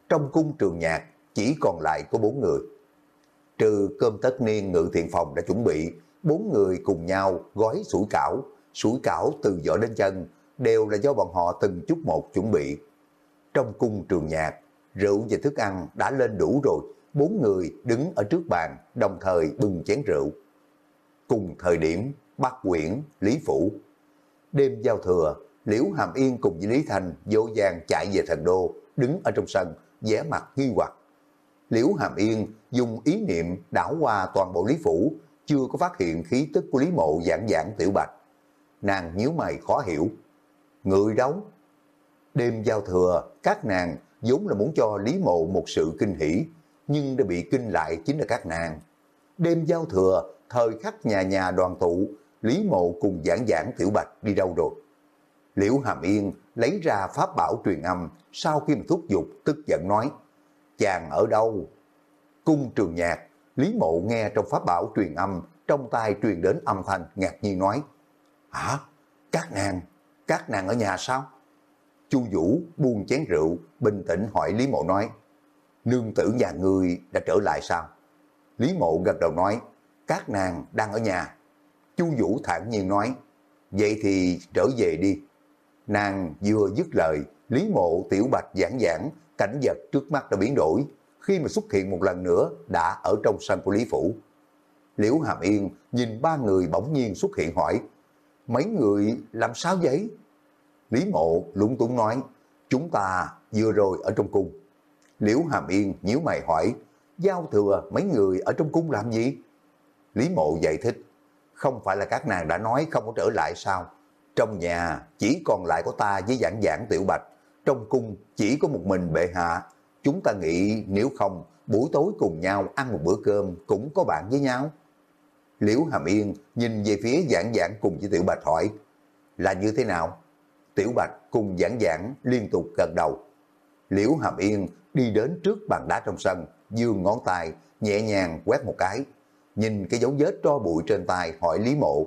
Trong cung trường nhạc chỉ còn lại có bốn người. Trừ cơm tất niên ngự thiện phòng đã chuẩn bị, bốn người cùng nhau gói sủi cảo, sủi cảo từ vỏ đến chân, đều là do bọn họ từng chút một chuẩn bị. Trong cung trường nhạc, rượu và thức ăn đã lên đủ rồi, bốn người đứng ở trước bàn, đồng thời bưng chén rượu. Cùng thời điểm, Bắc Quyển, Lý Phủ. Đêm giao thừa, Liễu Hàm Yên cùng với Lý Thành vô vàng chạy về thần đô, đứng ở trong sân, vẻ mặt nghi hoặc. Liễu Hàm Yên dùng ý niệm đảo qua toàn bộ Lý Phủ, chưa có phát hiện khí tức của Lý Mộ giảng giảng tiểu bạch. Nàng nhíu mày khó hiểu. Người đấu Đêm giao thừa, các nàng vốn là muốn cho Lý Mộ một sự kinh hỉ, nhưng đã bị kinh lại chính là các nàng. Đêm giao thừa, thời khắc nhà nhà đoàn tụ, Lý Mộ cùng giảng giảng tiểu bạch đi đâu rồi? Liễu Hàm Yên lấy ra pháp bảo truyền âm, sau khi mà thúc giục tức giận nói, chàng ở đâu? Cung trường nhạc, Lý Mộ nghe trong pháp bảo truyền âm, trong tai truyền đến âm thanh ngạc nhiên nói, Hả? Các nàng, các nàng ở nhà sao? Chu Vũ buông chén rượu, bình tĩnh hỏi Lý Mộ nói, nương tử nhà người đã trở lại sao? Lý Mộ gật đầu nói, các nàng đang ở nhà. Chu Vũ thản nhiên nói, vậy thì trở về đi. Nàng vừa dứt lời, Lý Mộ tiểu bạch giảng giảng, cảnh vật trước mắt đã biến đổi, khi mà xuất hiện một lần nữa đã ở trong sân của Lý Phủ. Liễu Hàm Yên nhìn ba người bỗng nhiên xuất hiện hỏi, mấy người làm sao vậy? Lý Mộ lúng túng nói, chúng ta vừa rồi ở trong cung. Liễu Hàm Yên nhíu mày hỏi, giao thừa mấy người ở trong cung làm gì? Lý Mộ giải thích, không phải là các nàng đã nói không có trở lại sao? Trong nhà chỉ còn lại có ta với giảng giảng tiểu bạch, trong cung chỉ có một mình bệ hạ. Chúng ta nghĩ nếu không, buổi tối cùng nhau ăn một bữa cơm cũng có bạn với nhau. Liễu Hàm Yên nhìn về phía giảng giảng cùng với tiểu bạch hỏi, là như thế nào? Tiểu Bạch cùng giảng giảng liên tục gật đầu. Liễu Hàm Yên đi đến trước bàn đá trong sân, dương ngón tay, nhẹ nhàng quét một cái. Nhìn cái dấu vết tro bụi trên tay hỏi Lý Mộ,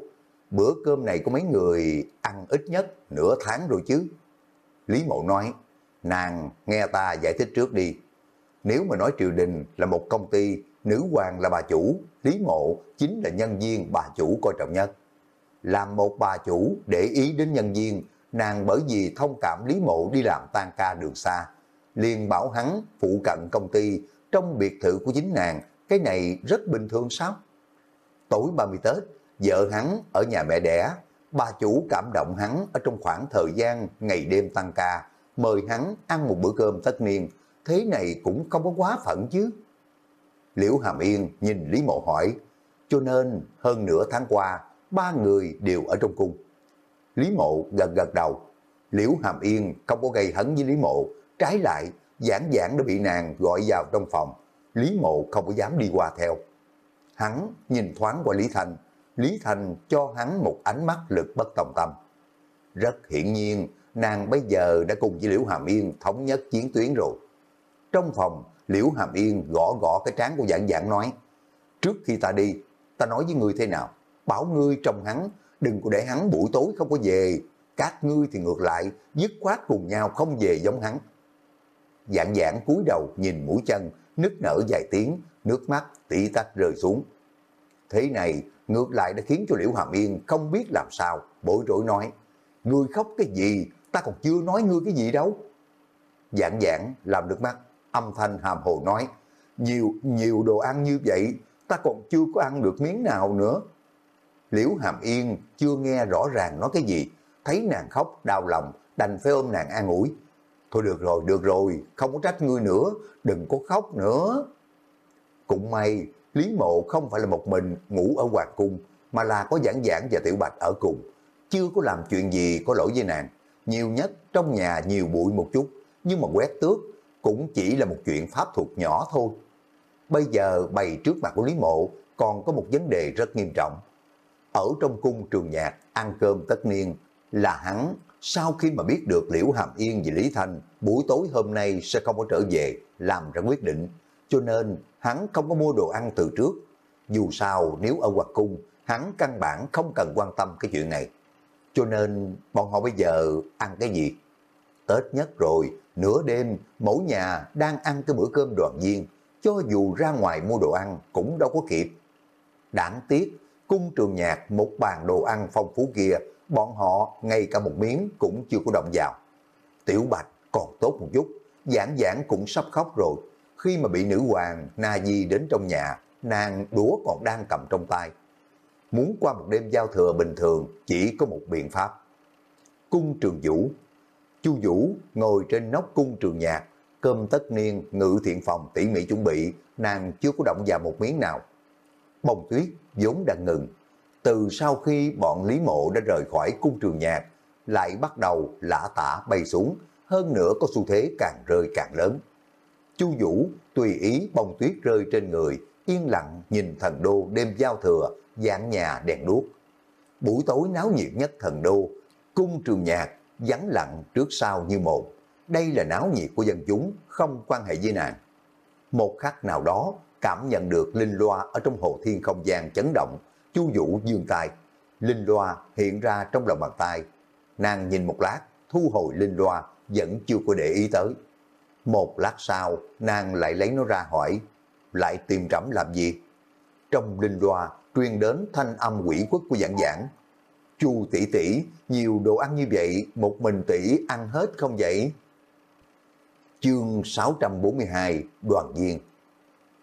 bữa cơm này có mấy người ăn ít nhất nửa tháng rồi chứ? Lý Mộ nói, nàng nghe ta giải thích trước đi. Nếu mà nói triều đình là một công ty, nữ hoàng là bà chủ, Lý Mộ chính là nhân viên bà chủ coi trọng nhất. Làm một bà chủ để ý đến nhân viên nàng bởi vì thông cảm Lý Mộ đi làm tan ca đường xa, liền bảo hắn phụ cận công ty trong biệt thự của chính nàng, cái này rất bình thường sao? Tối 30 Tết, vợ hắn ở nhà mẹ đẻ, bà chủ cảm động hắn ở trong khoảng thời gian ngày đêm tăng ca, mời hắn ăn một bữa cơm tất niên, thế này cũng không có quá phận chứ. Liễu Hàm Yên nhìn Lý Mộ hỏi, cho nên hơn nửa tháng qua, ba người đều ở trong cung. Lý Mộ gật gật đầu. Liễu Hàm Yên không có gây hấn với Lý Mộ, trái lại giảng giảng đã bị nàng gọi vào trong phòng. Lý Mộ không có dám đi qua theo. Hắn nhìn thoáng qua Lý Thành, Lý Thành cho hắn một ánh mắt lực bất tòng tâm. Rất hiển nhiên, nàng bây giờ đã cùng với Liễu Hàm Yên thống nhất chiến tuyến rồi. Trong phòng, Liễu Hàm Yên gõ gõ cái trán của dạng dạng nói, trước khi ta đi, ta nói với ngươi thế nào, bảo ngươi trông hắn, đừng có để hắn buổi tối không có về, các ngươi thì ngược lại, dứt khoát cùng nhau không về giống hắn. Dạng dạng cúi đầu nhìn mũi chân, nức nở dài tiếng, nước mắt tỉ tách rơi xuống. Thế này, ngược lại đã khiến cho Liễu Hàm Yên không biết làm sao, bối rối nói, ngươi khóc cái gì, ta còn chưa nói ngươi cái gì đâu. Dạng dạng làm được mắt, âm thanh hàm hồ nói, nhiều, nhiều đồ ăn như vậy, ta còn chưa có ăn được miếng nào nữa. Liễu Hàm Yên chưa nghe rõ ràng nói cái gì, thấy nàng khóc đau lòng, đành phải ôm nàng an ủi. Thôi được rồi, được rồi, không có trách ngươi nữa, đừng có khóc nữa. Cũng may, Lý Mộ không phải là một mình ngủ ở Hoàng Cung, mà là có giảng giảng và Tiểu Bạch ở cùng. Chưa có làm chuyện gì có lỗi với nàng. Nhiều nhất trong nhà nhiều bụi một chút, nhưng mà quét tước cũng chỉ là một chuyện pháp thuật nhỏ thôi. Bây giờ bày trước mặt của Lý Mộ còn có một vấn đề rất nghiêm trọng. Ở trong cung trường nhạc, ăn cơm tất niên là hắn sau khi mà biết được Liễu Hàm Yên và Lý Thanh buổi tối hôm nay sẽ không có trở về, làm ra quyết định. Cho nên hắn không có mua đồ ăn từ trước. Dù sao nếu ở Hoàng Cung, hắn căn bản không cần quan tâm cái chuyện này. Cho nên bọn họ bây giờ ăn cái gì? Tết nhất rồi, nửa đêm, mỗi nhà đang ăn cái bữa cơm đoàn viên, cho dù ra ngoài mua đồ ăn cũng đâu có kịp. Đáng tiếc, cung trường nhạc một bàn đồ ăn phong phú kia, bọn họ ngay cả một miếng cũng chưa có động vào. Tiểu Bạch còn tốt một chút, giảng giảng cũng sắp khóc rồi. Khi mà bị nữ hoàng Na Di đến trong nhà, nàng đũa còn đang cầm trong tay. Muốn qua một đêm giao thừa bình thường chỉ có một biện pháp. Cung trường vũ Chu Vũ ngồi trên nóc cung trường nhạc, cơm tất niên, ngự thiện phòng tỉ mỉ chuẩn bị, nàng chưa có động vào một miếng nào. Bông tuyết vốn đang ngừng. Từ sau khi bọn Lý Mộ đã rời khỏi cung trường nhạc, lại bắt đầu lã tả bay xuống, hơn nữa có xu thế càng rơi càng lớn. Chu Vũ tùy ý bông tuyết rơi trên người, yên lặng nhìn thần đô đêm giao thừa, dạng nhà đèn đuốc. Buổi tối náo nhiệt nhất thần đô, cung trường nhạc vắng lặng trước sau như một. Đây là náo nhiệt của dân chúng, không quan hệ với nàng. Một khắc nào đó, cảm nhận được linh loa ở trong hồ thiên không gian chấn động, chu vũ dương tay. Linh loa hiện ra trong lòng bàn tay. Nàng nhìn một lát, thu hồi linh loa, vẫn chưa có để ý tới. Một lát sau, nàng lại lấy nó ra hỏi, lại tìm trẫm làm gì? Trong linh loa truyền đến thanh âm quỷ quất của giảng giảng, Chu tỷ tỷ, nhiều đồ ăn như vậy, một mình tỷ ăn hết không vậy? Chương 642 Đoàn viên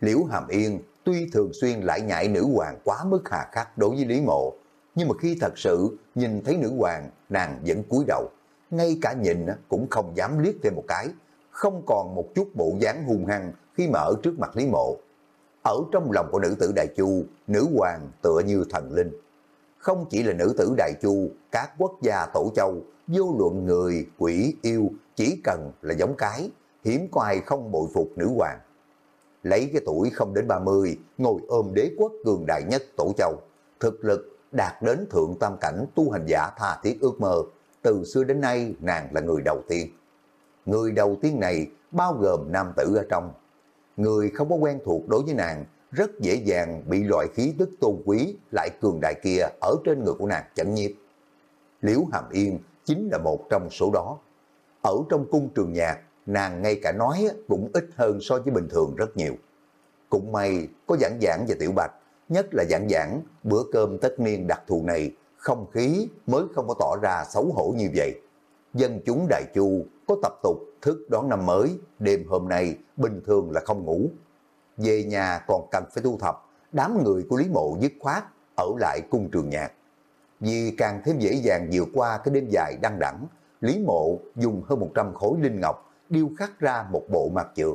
Liễu Hàm Yên tuy thường xuyên lại nhại nữ hoàng quá mức hà khắc đối với Lý Mộ, nhưng mà khi thật sự nhìn thấy nữ hoàng, nàng vẫn cúi đầu, ngay cả nhìn cũng không dám liếc thêm một cái, không còn một chút bộ dáng hung hăng khi mà ở trước mặt Lý Mộ. Ở trong lòng của nữ tử Đại Chu, nữ hoàng tựa như thần linh, không chỉ là nữ tử đại chu, các quốc gia tổ châu, vô luận người, quỷ, yêu, chỉ cần là giống cái, hiếm có ai không bội phục nữ hoàng. Lấy cái tuổi không đến 30, ngồi ôm đế quốc cường đại nhất tổ châu, thực lực đạt đến thượng tam cảnh tu hành giả tha thiết ước mơ, từ xưa đến nay nàng là người đầu tiên. Người đầu tiên này bao gồm nam tử ở trong. Người không có quen thuộc đối với nàng rất dễ dàng bị loại khí tức tôn quý lại cường đại kia ở trên người của nàng chấn nhiếp. Liễu Hàm Yên chính là một trong số đó. Ở trong cung trường nhạc, nàng ngay cả nói cũng ít hơn so với bình thường rất nhiều. Cũng may có giảng giảng và tiểu bạch, nhất là giảng giảng, bữa cơm tất niên đặc thù này, không khí mới không có tỏ ra xấu hổ như vậy. Dân chúng Đại Chu có tập tục thức đón năm mới, đêm hôm nay bình thường là không ngủ, về nhà còn cần phải thu thập, đám người của Lý Mộ dứt khoát ở lại cung trường nhạc. Vì càng thêm dễ dàng vượt qua cái đêm dài đăng đẳng, Lý Mộ dùng hơn 100 khối linh ngọc điêu khắc ra một bộ mặt trượt.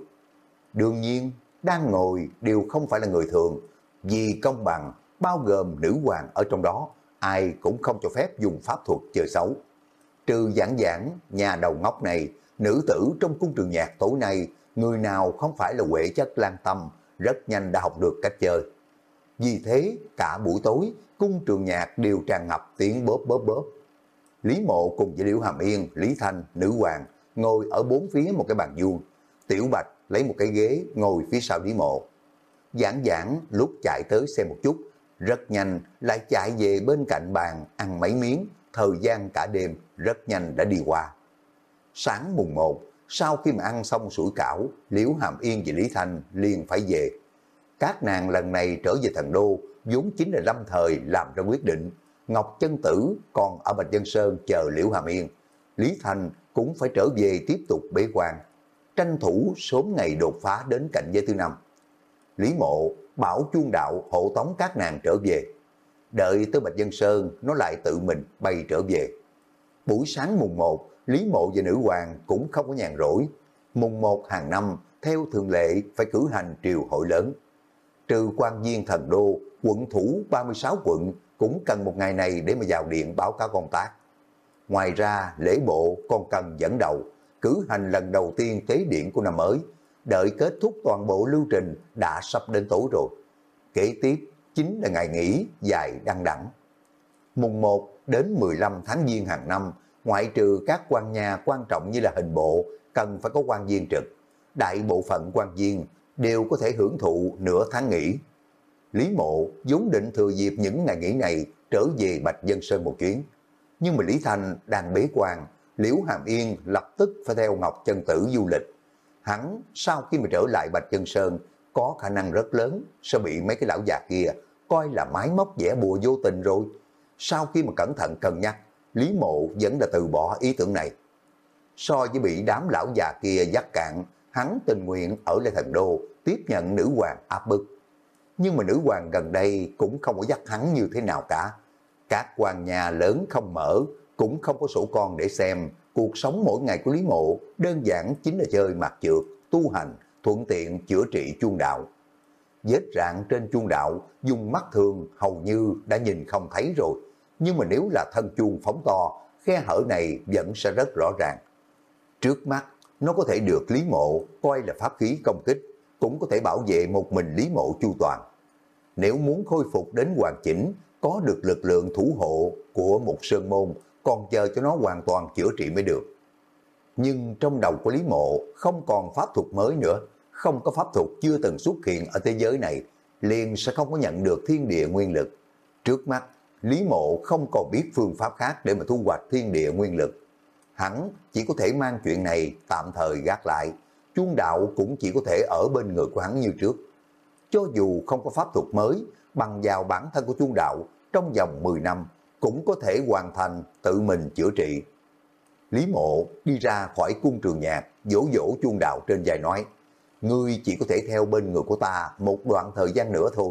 Đương nhiên, đang ngồi đều không phải là người thường, vì công bằng bao gồm nữ hoàng ở trong đó, ai cũng không cho phép dùng pháp thuật chơi xấu. Trừ giảng giảng, nhà đầu ngốc này, nữ tử trong cung trường nhạc tối nay người nào không phải là quệ chất lan tâm, rất nhanh đã học được cách chơi. Vì thế, cả buổi tối, cung trường nhạc đều tràn ngập tiếng bóp bóp bóp. Lý Mộ cùng với Liễu Hàm Yên, Lý Thanh, Nữ Hoàng ngồi ở bốn phía một cái bàn vuông. Tiểu Bạch lấy một cái ghế ngồi phía sau Lý Mộ. Giảng giảng lúc chạy tới xem một chút, rất nhanh lại chạy về bên cạnh bàn ăn mấy miếng, thời gian cả đêm rất nhanh đã đi qua. Sáng mùng 1, sau khi mà ăn xong sủi cảo, Liễu Hàm Yên và Lý Thanh liền phải về. Các nàng lần này trở về thần đô, vốn chính là lâm thời làm ra quyết định. Ngọc Chân Tử còn ở Bạch Dân Sơn chờ Liễu Hàm Yên. Lý Thanh cũng phải trở về tiếp tục bế quan, tranh thủ sớm ngày đột phá đến cảnh giới thứ năm. Lý Mộ bảo chuông đạo hộ tống các nàng trở về. Đợi tới Bạch Dân Sơn, nó lại tự mình bay trở về. Buổi sáng mùng 1, Lý Mộ và Nữ Hoàng cũng không có nhàn rỗi. Mùng 1 hàng năm, theo thường lệ phải cử hành triều hội lớn. Trừ quan viên thần đô, quận thủ 36 quận cũng cần một ngày này để mà vào điện báo cáo công tác. Ngoài ra, lễ bộ còn cần dẫn đầu, cử hành lần đầu tiên tế điện của năm mới, đợi kết thúc toàn bộ lưu trình đã sắp đến tối rồi. Kế tiếp chính là ngày nghỉ dài đăng đẳng. Mùng 1 đến 15 tháng Giêng hàng năm, ngoại trừ các quan nhà quan trọng như là hình bộ, cần phải có quan viên trực. Đại bộ phận quan viên đều có thể hưởng thụ nửa tháng nghỉ. Lý Mộ vốn định thừa dịp những ngày nghỉ này trở về Bạch Dân Sơn một chuyến. Nhưng mà Lý Thành đang bế quan, Liễu Hàm Yên lập tức phải theo Ngọc Chân Tử du lịch. Hắn sau khi mà trở lại Bạch Dân Sơn có khả năng rất lớn sẽ bị mấy cái lão già kia coi là máy móc vẽ bùa vô tình rồi. Sau khi mà cẩn thận cân nhắc, Lý Mộ vẫn đã từ bỏ ý tưởng này. So với bị đám lão già kia dắt cạn, hắn tình nguyện ở lại thần đô tiếp nhận nữ hoàng áp bức. Nhưng mà nữ hoàng gần đây cũng không có dắt hắn như thế nào cả. Các quan nhà lớn không mở, cũng không có sổ con để xem. Cuộc sống mỗi ngày của Lý Mộ đơn giản chính là chơi mặt trượt, tu hành, thuận tiện chữa trị chuông đạo. Vết rạn trên chuông đạo dùng mắt thường hầu như đã nhìn không thấy rồi. Nhưng mà nếu là thân chuông phóng to, khe hở này vẫn sẽ rất rõ ràng. Trước mắt, nó có thể được Lý Mộ coi là pháp khí công kích, cũng có thể bảo vệ một mình Lý Mộ chu toàn. Nếu muốn khôi phục đến hoàn chỉnh, có được lực lượng thủ hộ của một sơn môn, còn chờ cho nó hoàn toàn chữa trị mới được. Nhưng trong đầu của Lý Mộ không còn pháp thuật mới nữa, không có pháp thuật chưa từng xuất hiện ở thế giới này, liền sẽ không có nhận được thiên địa nguyên lực. Trước mắt, Lý Mộ không còn biết phương pháp khác để mà thu hoạch thiên địa nguyên lực. Hắn chỉ có thể mang chuyện này tạm thời gác lại, chuông đạo cũng chỉ có thể ở bên người của hắn như trước. Cho dù không có pháp thuật mới, bằng vào bản thân của chuông đạo, trong vòng 10 năm, cũng có thể hoàn thành tự mình chữa trị. Lý mộ đi ra khỏi cung trường nhạc, dỗ dỗ chuông đạo trên dài nói, ngươi chỉ có thể theo bên người của ta một đoạn thời gian nữa thôi.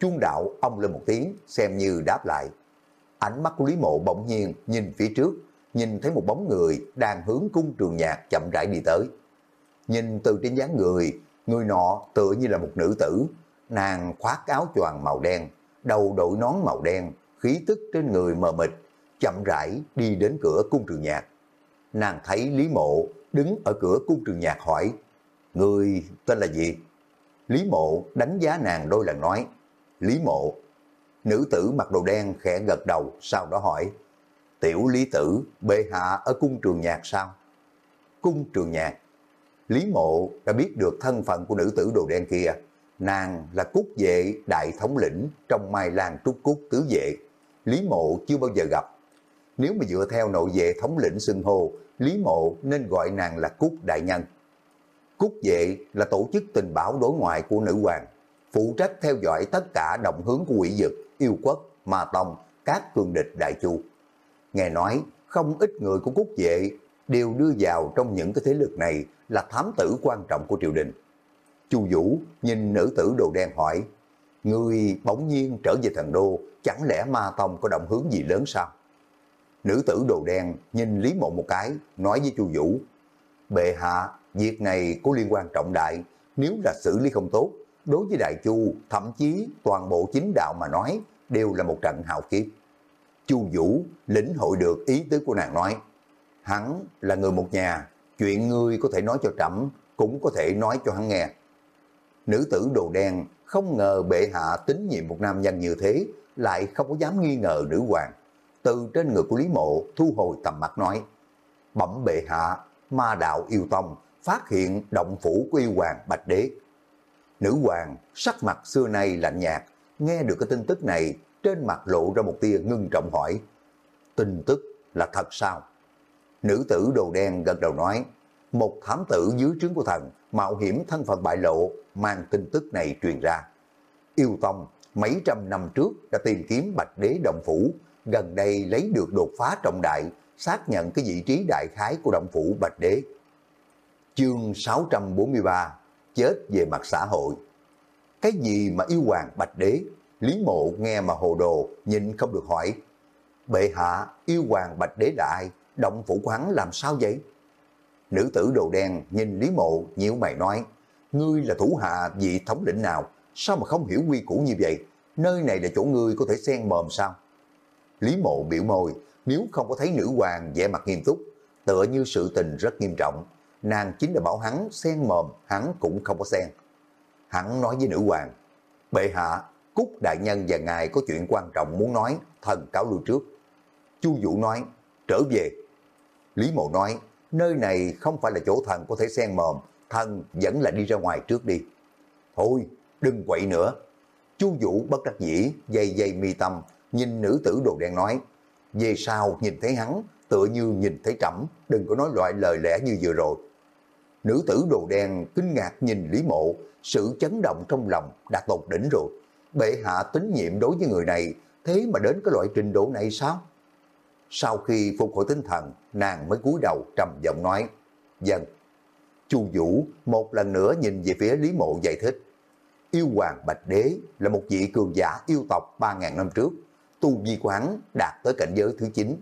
Chuông đạo ông lên một tiếng, xem như đáp lại. Ánh mắt của Lý mộ bỗng nhiên nhìn phía trước, nhìn thấy một bóng người đang hướng cung trường nhạc chậm rãi đi tới. Nhìn từ trên dáng người, người nọ tựa như là một nữ tử, nàng khoác áo choàng màu đen, đầu đội nón màu đen, khí tức trên người mờ mịt, chậm rãi đi đến cửa cung trường nhạc. Nàng thấy Lý Mộ đứng ở cửa cung trường nhạc hỏi, Người tên là gì? Lý Mộ đánh giá nàng đôi lần nói, Lý Mộ. Nữ tử mặc đồ đen khẽ gật đầu, sau đó hỏi, Tiểu Lý Tử, bê hạ ở cung trường nhạc sao? Cung trường nhạc. Lý Mộ đã biết được thân phận của nữ tử đồ đen kia. Nàng là cúc vệ đại thống lĩnh trong Mai làng Trúc Cúc tứ vệ. Lý Mộ chưa bao giờ gặp. Nếu mà dựa theo nội vệ thống lĩnh xưng hô, Lý Mộ nên gọi nàng là Cúc Đại Nhân. Cúc vệ là tổ chức tình báo đối ngoại của nữ hoàng, phụ trách theo dõi tất cả động hướng của quỷ dực, yêu quốc, ma tông, các cường địch đại chu. Nghe nói, không ít người của quốc vệ đều đưa vào trong những cái thế lực này là thám tử quan trọng của triều đình. Chu Vũ nhìn nữ tử đồ đen hỏi, Người bỗng nhiên trở về thần đô, chẳng lẽ ma tông có động hướng gì lớn sao? Nữ tử đồ đen nhìn Lý Mộ một cái, nói với Chu Vũ, Bệ hạ, việc này có liên quan trọng đại, nếu là xử lý không tốt, đối với Đại Chu, thậm chí toàn bộ chính đạo mà nói, đều là một trận hào kiếp. Chu Vũ lĩnh hội được ý tứ của nàng nói, hắn là người một nhà, chuyện ngươi có thể nói cho trẫm cũng có thể nói cho hắn nghe. Nữ tử đồ đen không ngờ bệ hạ tín nhiệm một nam nhân như thế, lại không có dám nghi ngờ nữ hoàng. Từ trên người của Lý Mộ thu hồi tầm mắt nói, bẩm bệ hạ, ma đạo yêu tông, phát hiện động phủ của yêu hoàng Bạch Đế. Nữ hoàng sắc mặt xưa nay lạnh nhạt, nghe được cái tin tức này, trên mặt lộ ra một tia ngưng trọng hỏi, tin tức là thật sao? Nữ tử đồ đen gật đầu nói, một thám tử dưới trướng của thần, mạo hiểm thân phận bại lộ, mang tin tức này truyền ra. Yêu Tông mấy trăm năm trước đã tìm kiếm Bạch Đế Động Phủ, gần đây lấy được đột phá trọng đại, xác nhận cái vị trí đại khái của Động Phủ Bạch Đế. Chương 643 Chết về mặt xã hội Cái gì mà yêu hoàng Bạch Đế? Lý Mộ nghe mà hồ đồ, nhìn không được hỏi. Bệ hạ, yêu hoàng Bạch Đế là ai? Động phủ của hắn làm sao vậy? Nữ tử đồ đen nhìn Lý Mộ nhíu mày nói, ngươi là thủ hạ vị thống lĩnh nào, sao mà không hiểu quy củ như vậy? Nơi này là chỗ ngươi có thể xen mồm sao? Lý Mộ biểu môi, nếu không có thấy nữ hoàng vẻ mặt nghiêm túc, tựa như sự tình rất nghiêm trọng, nàng chính là bảo hắn xen mồm, hắn cũng không có xen. Hắn nói với nữ hoàng, bệ hạ, Cúc đại nhân và ngài có chuyện quan trọng muốn nói, thần cáo lui trước. Chu Vũ nói, trở về. Lý Mộ nói, nơi này không phải là chỗ thần có thể xen mồm, thần vẫn là đi ra ngoài trước đi. Thôi, đừng quậy nữa. Chu Vũ bất đắc dĩ, dây dây mi tâm, nhìn nữ tử đồ đen nói, về sau nhìn thấy hắn, tựa như nhìn thấy trẫm đừng có nói loại lời lẽ như vừa rồi. Nữ tử đồ đen kinh ngạc nhìn Lý Mộ, sự chấn động trong lòng đã tột đỉnh rồi. Bệ hạ tín nhiệm đối với người này, thế mà đến cái loại trình độ này sao? Sau khi phục hồi tinh thần, nàng mới cúi đầu trầm giọng nói, dần, Chu Vũ một lần nữa nhìn về phía Lý Mộ giải thích, yêu hoàng Bạch Đế là một vị cường giả yêu tộc 3.000 năm trước, tu vi quán đạt tới cảnh giới thứ 9.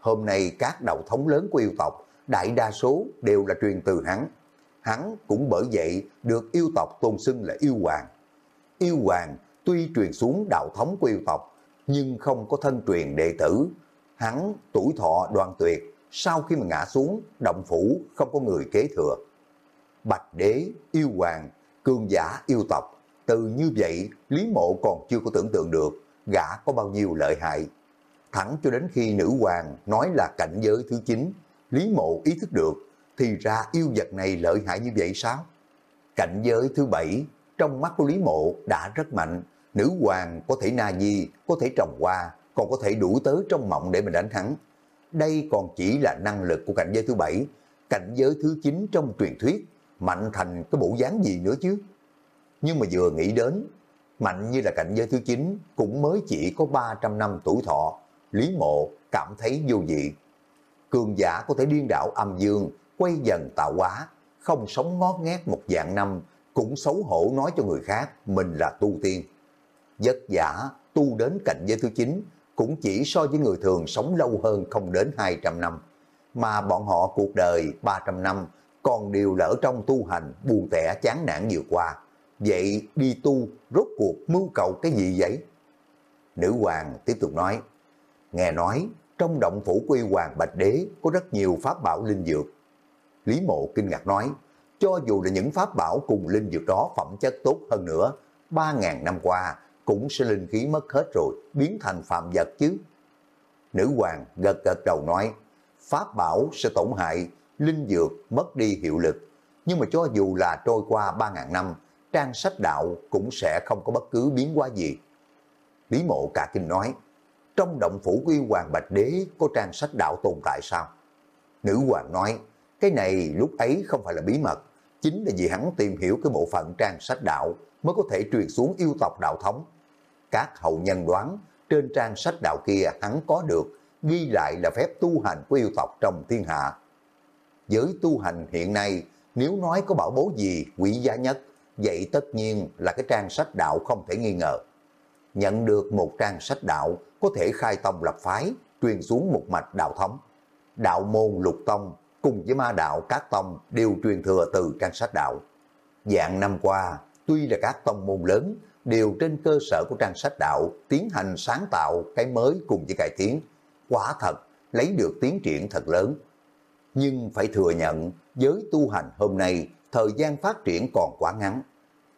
Hôm nay các đầu thống lớn của yêu tộc, đại đa số đều là truyền từ hắn. Hắn cũng bởi vậy được yêu tộc tôn xưng là yêu hoàng. Yêu hoàng tuy truyền xuống đạo thống của yêu tộc, nhưng không có thân truyền đệ tử. Hắn tuổi thọ đoan tuyệt, sau khi mà ngã xuống, động phủ không có người kế thừa. Bạch đế, yêu hoàng, cương giả yêu tộc, từ như vậy Lý Mộ còn chưa có tưởng tượng được gã có bao nhiêu lợi hại. Thẳng cho đến khi nữ hoàng nói là cảnh giới thứ 9, Lý Mộ ý thức được, thì ra yêu vật này lợi hại như vậy sao? Cảnh giới thứ bảy trong mắt của Lý Mộ đã rất mạnh, nữ hoàng có thể na di, có thể trồng hoa, còn có thể đuổi tới trong mộng để mình đánh hắn. Đây còn chỉ là năng lực của cảnh giới thứ bảy, cảnh giới thứ chín trong truyền thuyết, mạnh thành cái bộ dáng gì nữa chứ. Nhưng mà vừa nghĩ đến, mạnh như là cảnh giới thứ chín cũng mới chỉ có 300 năm tuổi thọ, Lý Mộ cảm thấy vô dị. Cường giả có thể điên đảo âm dương, quay dần tạo hóa, không sống ngót nghét một dạng năm, cũng xấu hổ nói cho người khác mình là tu tiên. Giấc giả tu đến cảnh giới thứ 9 cũng chỉ so với người thường sống lâu hơn không đến 200 năm. Mà bọn họ cuộc đời 300 năm còn đều lỡ trong tu hành buồn tẻ chán nản nhiều qua. Vậy đi tu rốt cuộc mưu cầu cái gì vậy? Nữ hoàng tiếp tục nói, nghe nói trong động phủ quy hoàng Bạch Đế có rất nhiều pháp bảo linh dược. Lý mộ kinh ngạc nói, cho dù là những pháp bảo cùng linh dược đó phẩm chất tốt hơn nữa, 3.000 năm qua cũng sẽ linh khí mất hết rồi, biến thành phạm vật chứ. Nữ hoàng gật gật đầu nói, pháp bảo sẽ tổn hại, linh dược mất đi hiệu lực. Nhưng mà cho dù là trôi qua 3.000 năm, trang sách đạo cũng sẽ không có bất cứ biến hóa gì. Lý mộ cả kinh nói, trong động phủ của yêu hoàng Bạch Đế có trang sách đạo tồn tại sao? Nữ hoàng nói, cái này lúc ấy không phải là bí mật, chính là vì hắn tìm hiểu cái bộ phận trang sách đạo mới có thể truyền xuống yêu tộc đạo thống. Các hậu nhân đoán trên trang sách đạo kia hắn có được ghi lại là phép tu hành của yêu tộc trong thiên hạ. Giới tu hành hiện nay nếu nói có bảo bố gì quý giá nhất vậy tất nhiên là cái trang sách đạo không thể nghi ngờ. Nhận được một trang sách đạo có thể khai tông lập phái, truyền xuống một mạch đạo thống. Đạo môn lục tông cùng với ma đạo các tông đều truyền thừa từ trang sách đạo. Dạng năm qua, tuy là các tông môn lớn, đều trên cơ sở của trang sách đạo tiến hành sáng tạo cái mới cùng với cải tiến. Quả thật, lấy được tiến triển thật lớn. Nhưng phải thừa nhận, giới tu hành hôm nay, thời gian phát triển còn quá ngắn.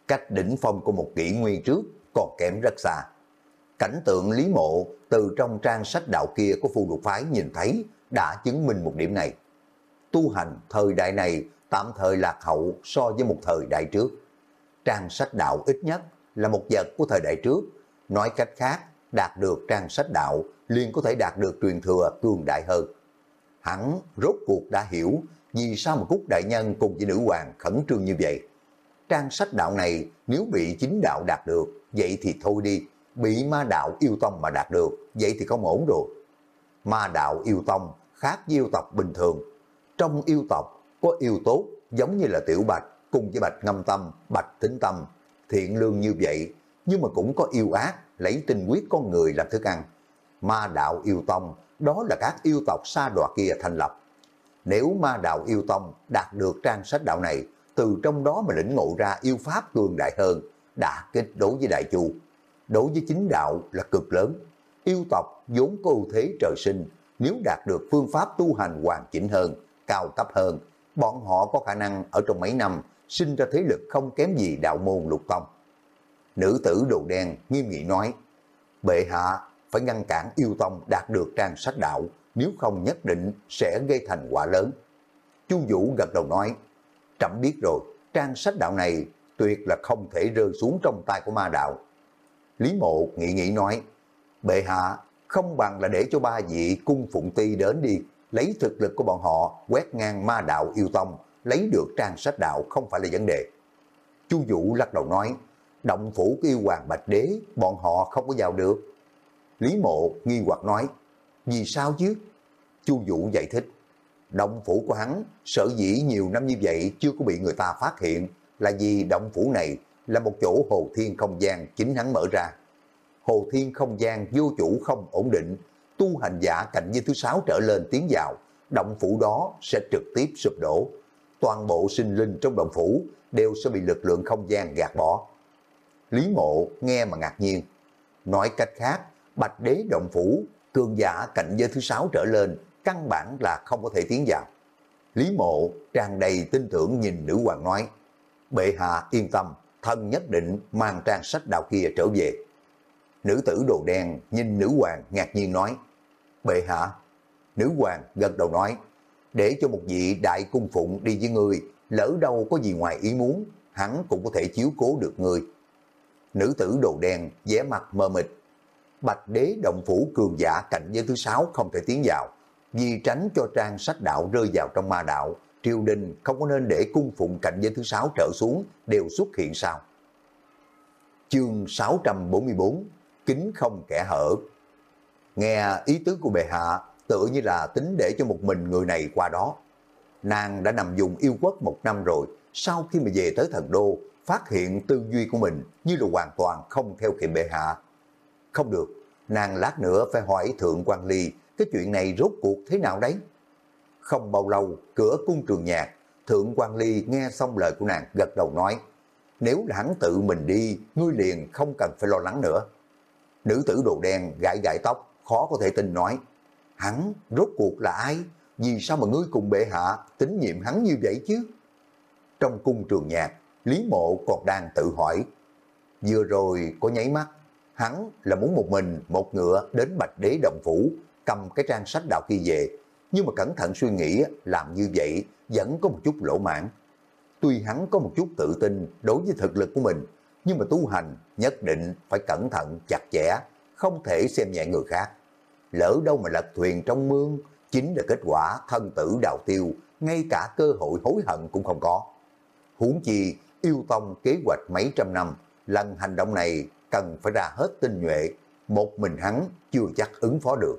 cách đỉnh phong của một kỷ nguyên trước còn kém rất xa. Cảnh tượng Lý Mộ từ trong trang sách đạo kia của phù lục phái nhìn thấy đã chứng minh một điểm này. Tu hành thời đại này tạm thời lạc hậu so với một thời đại trước. Trang sách đạo ít nhất là một vật của thời đại trước. Nói cách khác, đạt được trang sách đạo liền có thể đạt được truyền thừa cường đại hơn. Hắn rốt cuộc đã hiểu vì sao mà Cúc Đại Nhân cùng với nữ hoàng khẩn trương như vậy. Trang sách đạo này nếu bị chính đạo đạt được, vậy thì thôi đi. Bị ma đạo yêu tông mà đạt được, vậy thì không ổn rồi. Ma đạo yêu tông khác với yêu tộc bình thường. Trong yêu tộc có yêu tốt giống như là tiểu bạch cùng với bạch ngâm tâm, bạch tính tâm, thiện lương như vậy, nhưng mà cũng có yêu ác, lấy tinh huyết con người làm thức ăn. Ma đạo yêu tông, đó là các yêu tộc xa đọa kia thành lập. Nếu ma đạo yêu tông đạt được trang sách đạo này, từ trong đó mà lĩnh ngộ ra yêu pháp cường đại hơn, đã kích đối với đại chu. Đối với chính đạo là cực lớn. Yêu tộc vốn có ưu thế trời sinh, nếu đạt được phương pháp tu hành hoàn chỉnh hơn, cao cấp hơn, bọn họ có khả năng ở trong mấy năm sinh ra thế lực không kém gì đạo môn lục tông. Nữ tử đồ đen nghiêm nghị nói, bệ hạ phải ngăn cản yêu tông đạt được trang sách đạo, nếu không nhất định sẽ gây thành quả lớn. Chu Vũ gật đầu nói, trẫm biết rồi, trang sách đạo này tuyệt là không thể rơi xuống trong tay của ma đạo. Lý mộ nghĩ nghĩ nói, bệ hạ không bằng là để cho ba vị cung phụng ti đến đi, lấy thực lực của bọn họ quét ngang ma đạo yêu tông, lấy được trang sách đạo không phải là vấn đề. Chu Vũ lắc đầu nói, động phủ của yêu hoàng bạch đế, bọn họ không có vào được. Lý mộ nghi hoặc nói, vì sao chứ? Chu Vũ giải thích, động phủ của hắn sở dĩ nhiều năm như vậy chưa có bị người ta phát hiện là vì động phủ này là một chỗ hồ thiên không gian chính hắn mở ra. Hồ thiên không gian vô chủ không ổn định, tu hành giả cạnh giới thứ sáu trở lên tiến vào, động phủ đó sẽ trực tiếp sụp đổ. Toàn bộ sinh linh trong động phủ đều sẽ bị lực lượng không gian gạt bỏ. Lý mộ nghe mà ngạc nhiên. Nói cách khác, bạch đế động phủ, cường giả cạnh giới thứ sáu trở lên, căn bản là không có thể tiến vào. Lý mộ tràn đầy tin tưởng nhìn nữ hoàng nói, bệ hạ yên tâm, thân nhất định mang trang sách đạo kia trở về. Nữ tử đồ đen nhìn nữ hoàng ngạc nhiên nói, bệ hạ. Nữ hoàng gật đầu nói, để cho một vị đại cung phụng đi với người, lỡ đâu có gì ngoài ý muốn, hắn cũng có thể chiếu cố được người. Nữ tử đồ đen, vẻ mặt mờ mịt. Bạch đế động phủ cường giả cạnh giới thứ sáu không thể tiến vào, vì tránh cho trang sách đạo rơi vào trong ma đạo, triều đình không có nên để cung phụng cạnh giới thứ sáu trở xuống đều xuất hiện sao. Chương 644 Kính không kẻ hở Nghe ý tứ của bệ hạ tự như là tính để cho một mình người này qua đó. Nàng đã nằm dùng yêu quốc một năm rồi, sau khi mà về tới thần đô, phát hiện tư duy của mình như là hoàn toàn không theo kịp bệ hạ. Không được, nàng lát nữa phải hỏi Thượng quan Ly cái chuyện này rốt cuộc thế nào đấy? Không bao lâu, cửa cung trường nhạc, Thượng quan Ly nghe xong lời của nàng gật đầu nói, nếu là hắn tự mình đi, ngươi liền không cần phải lo lắng nữa. Nữ tử đồ đen gãi gãi tóc, khó có thể tin nói, hắn rốt cuộc là ai? Vì sao mà ngươi cùng bệ hạ tín nhiệm hắn như vậy chứ? Trong cung trường nhạc, Lý Mộ còn đang tự hỏi. Vừa rồi có nháy mắt, hắn là muốn một mình, một ngựa đến Bạch Đế Động Phủ, cầm cái trang sách đạo kia về. Nhưng mà cẩn thận suy nghĩ, làm như vậy vẫn có một chút lỗ mãn. Tuy hắn có một chút tự tin đối với thực lực của mình, nhưng mà tu hành nhất định phải cẩn thận, chặt chẽ, không thể xem nhẹ người khác. Lỡ đâu mà lật thuyền trong mương, chính là kết quả thân tử đào tiêu, ngay cả cơ hội hối hận cũng không có. Huống chi, yêu tông kế hoạch mấy trăm năm, lần hành động này cần phải ra hết tinh nhuệ, một mình hắn chưa chắc ứng phó được.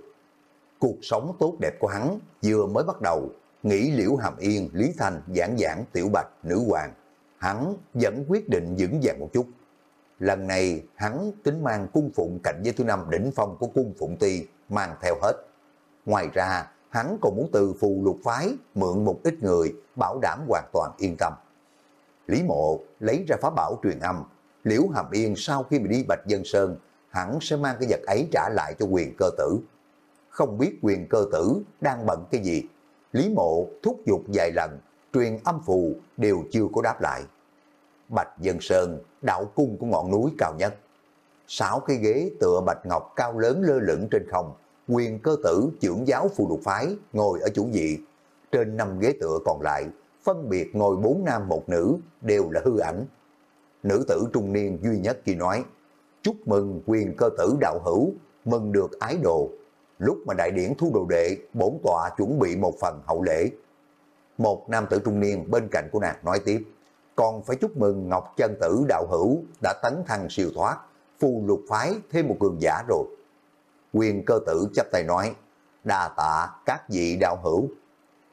Cuộc sống tốt đẹp của hắn vừa mới bắt đầu, nghĩ liễu hàm yên, Lý Thanh, giảng giảng, tiểu bạch, nữ hoàng, hắn vẫn quyết định vững vàng một chút. Lần này hắn tính mang cung phụng cạnh với thứ năm đỉnh phong của cung phụng ti mang theo hết. Ngoài ra, hắn còn muốn từ phù lục phái mượn một ít người bảo đảm hoàn toàn yên tâm. Lý Mộ lấy ra phá bảo truyền âm, Liễu Hàm Yên sau khi bị đi Bạch Dân Sơn, hắn sẽ mang cái vật ấy trả lại cho quyền cơ tử. Không biết quyền cơ tử đang bận cái gì, Lý Mộ thúc giục vài lần, truyền âm phù đều chưa có đáp lại. Bạch Dân Sơn đạo cung của ngọn núi cao nhất. Sáu cái ghế tựa bạch ngọc cao lớn lơ lửng trên không, quyền cơ tử trưởng giáo phù lục phái ngồi ở chủ vị. Trên năm ghế tựa còn lại, phân biệt ngồi bốn nam một nữ, đều là hư ảnh. Nữ tử trung niên duy nhất khi nói, chúc mừng quyền cơ tử đạo hữu, mừng được ái đồ. Lúc mà đại điển thu đồ đệ, bổn tọa chuẩn bị một phần hậu lễ. Một nam tử trung niên bên cạnh của nàng nói tiếp, còn phải chúc mừng Ngọc Chân Tử đạo hữu đã tấn thăng siêu thoát, phù lục phái thêm một cường giả rồi. Quyền cơ tử chấp tay nói, đà tạ các vị đạo hữu.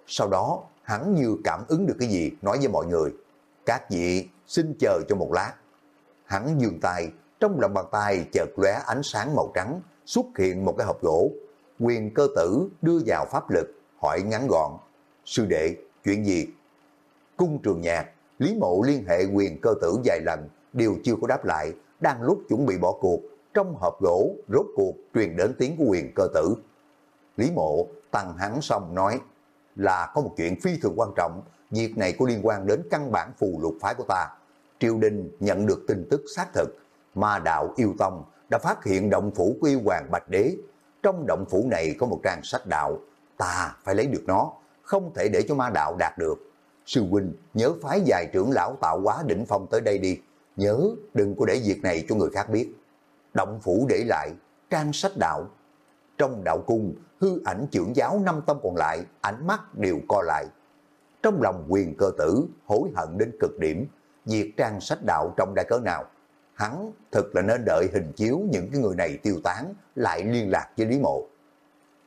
Sau đó, hắn như cảm ứng được cái gì, nói với mọi người, các vị xin chờ cho một lát. Hắn dường tay, trong lòng bàn tay chợt lóe ánh sáng màu trắng, xuất hiện một cái hộp gỗ. Quyền cơ tử đưa vào pháp lực, hỏi ngắn gọn, sư đệ, chuyện gì? Cung trường nhạc, Lý Mộ liên hệ quyền cơ tử vài lần, đều chưa có đáp lại, đang lúc chuẩn bị bỏ cuộc, trong hộp gỗ rốt cuộc truyền đến tiếng của quyền cơ tử. Lý Mộ tăng hắn xong nói là có một chuyện phi thường quan trọng, việc này có liên quan đến căn bản phù lục phái của ta. Triều đình nhận được tin tức xác thực, ma đạo yêu tông đã phát hiện động phủ của yêu hoàng Bạch Đế. Trong động phủ này có một trang sách đạo, ta phải lấy được nó, không thể để cho ma đạo đạt được. Sư huynh nhớ phái dài trưởng lão tạo quá đỉnh phong tới đây đi, nhớ đừng có để việc này cho người khác biết. Động phủ để lại, trang sách đạo. Trong đạo cung, hư ảnh trưởng giáo năm tâm còn lại, ánh mắt đều co lại. Trong lòng quyền cơ tử, hối hận đến cực điểm, việc trang sách đạo trong đại cớ nào. Hắn thực là nên đợi hình chiếu những cái người này tiêu tán, lại liên lạc với Lý Mộ.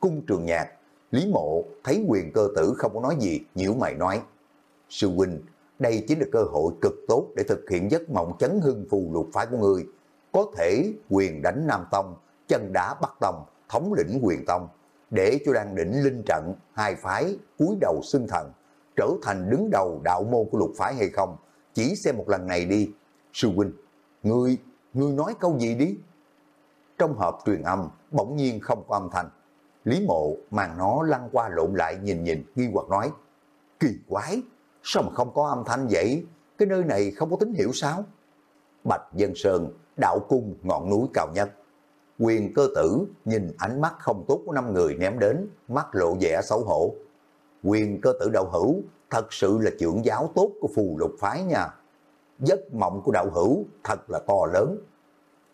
Cung trường nhạc, Lý Mộ thấy quyền cơ tử không có nói gì, nhiễu mày nói. Sư huynh, đây chính là cơ hội cực tốt để thực hiện giấc mộng chấn hưng phù lục phái của người. Có thể quyền đánh Nam Tông, chân đá Bắc Tông, thống lĩnh quyền Tông, để cho đang đỉnh linh trận, hai phái cúi đầu xưng thần, trở thành đứng đầu đạo môn của lục phái hay không. Chỉ xem một lần này đi. Sư huynh, ngươi, ngươi nói câu gì đi? Trong hộp truyền âm, bỗng nhiên không có âm thanh. Lý mộ màn nó lăn qua lộn lại nhìn nhìn, nghi hoặc nói, kỳ quái, sao mà không có âm thanh vậy? Cái nơi này không có tín hiệu sao? Bạch Dân Sơn, đạo cung ngọn núi cao nhất. Quyền cơ tử nhìn ánh mắt không tốt của năm người ném đến, mắt lộ vẻ xấu hổ. Quyền cơ tử đạo hữu thật sự là trưởng giáo tốt của phù lục phái nha. Giấc mộng của đạo hữu thật là to lớn.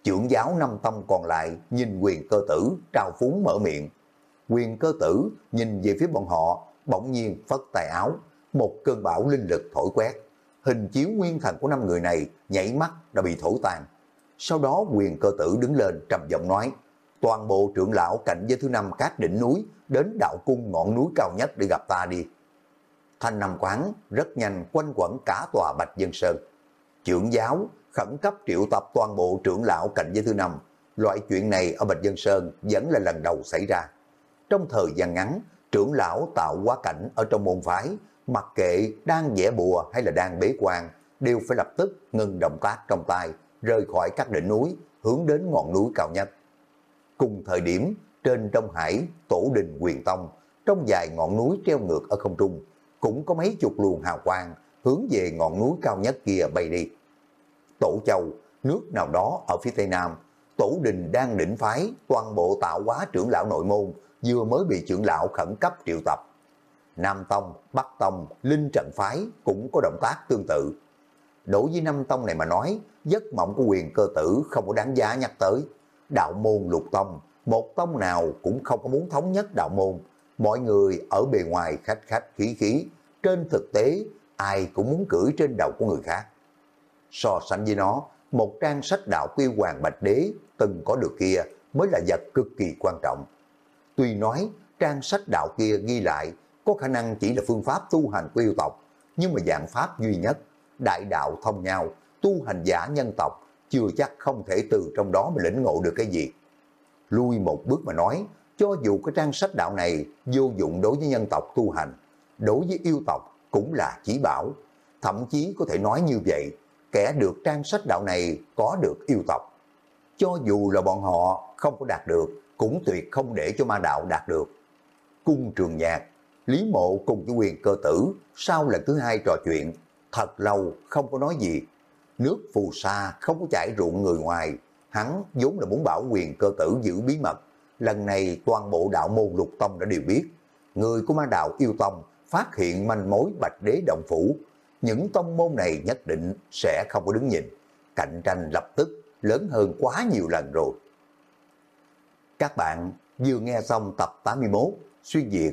Trưởng giáo năm tâm còn lại nhìn quyền cơ tử trao phúng mở miệng. Quyền cơ tử nhìn về phía bọn họ, bỗng nhiên phất tay áo, một cơn bão linh lực thổi quét. Hình chiếu nguyên thần của năm người này nhảy mắt đã bị thổi tàn. Sau đó quyền cơ tử đứng lên trầm giọng nói, toàn bộ trưởng lão cạnh giới thứ năm các đỉnh núi đến đạo cung ngọn núi cao nhất để gặp ta đi. Thanh Nam Quán rất nhanh quanh quẩn cả tòa Bạch Dân Sơn. Trưởng giáo khẩn cấp triệu tập toàn bộ trưởng lão cạnh giới thứ năm. Loại chuyện này ở Bạch Dân Sơn vẫn là lần đầu xảy ra. Trong thời gian ngắn, trưởng lão tạo quá cảnh ở trong môn phái, mặc kệ đang vẽ bùa hay là đang bế quan, đều phải lập tức ngừng động tác trong tay, rời khỏi các đỉnh núi, hướng đến ngọn núi cao nhất. Cùng thời điểm, trên Đông Hải, Tổ đình Quyền Tông, trong dài ngọn núi treo ngược ở không trung, cũng có mấy chục luồng hào quang hướng về ngọn núi cao nhất kia bay đi. Tổ Châu, nước nào đó ở phía Tây Nam, Tổ đình đang đỉnh phái toàn bộ tạo hóa trưởng lão nội môn vừa mới bị trưởng lão khẩn cấp triệu tập. Nam Tông, Bắc Tông, Linh Trận Phái cũng có động tác tương tự. Đối với Nam Tông này mà nói, giấc mộng của quyền cơ tử không có đáng giá nhắc tới. Đạo môn lục tông, một tông nào cũng không có muốn thống nhất đạo môn. Mọi người ở bề ngoài khách khách khí khí, trên thực tế ai cũng muốn cưỡi trên đầu của người khác. So sánh với nó, một trang sách đạo quy hoàng bạch đế từng có được kia mới là vật cực kỳ quan trọng. Tuy nói trang sách đạo kia ghi lại có khả năng chỉ là phương pháp tu hành của yêu tộc, nhưng mà dạng pháp duy nhất, đại đạo thông nhau, tu hành giả nhân tộc, chưa chắc không thể từ trong đó mà lĩnh ngộ được cái gì. Lui một bước mà nói, cho dù cái trang sách đạo này vô dụng đối với nhân tộc tu hành, đối với yêu tộc cũng là chỉ bảo. Thậm chí có thể nói như vậy, kẻ được trang sách đạo này có được yêu tộc. Cho dù là bọn họ không có đạt được, cũng tuyệt không để cho ma đạo đạt được. Cung trường nhạc, Lý Mộ cùng với quyền cơ tử sau lần thứ hai trò chuyện, thật lâu không có nói gì. nước phù sa không có chảy ruộng người ngoài, hắn vốn là muốn bảo quyền cơ tử giữ bí mật. Lần này toàn bộ đạo môn lục tông đã đều biết, người của ma đạo yêu tông phát hiện manh mối bạch đế động phủ. Những tông môn này nhất định sẽ không có đứng nhìn, cạnh tranh lập tức lớn hơn quá nhiều lần rồi. Các bạn vừa nghe xong tập 81 Xuyên Việt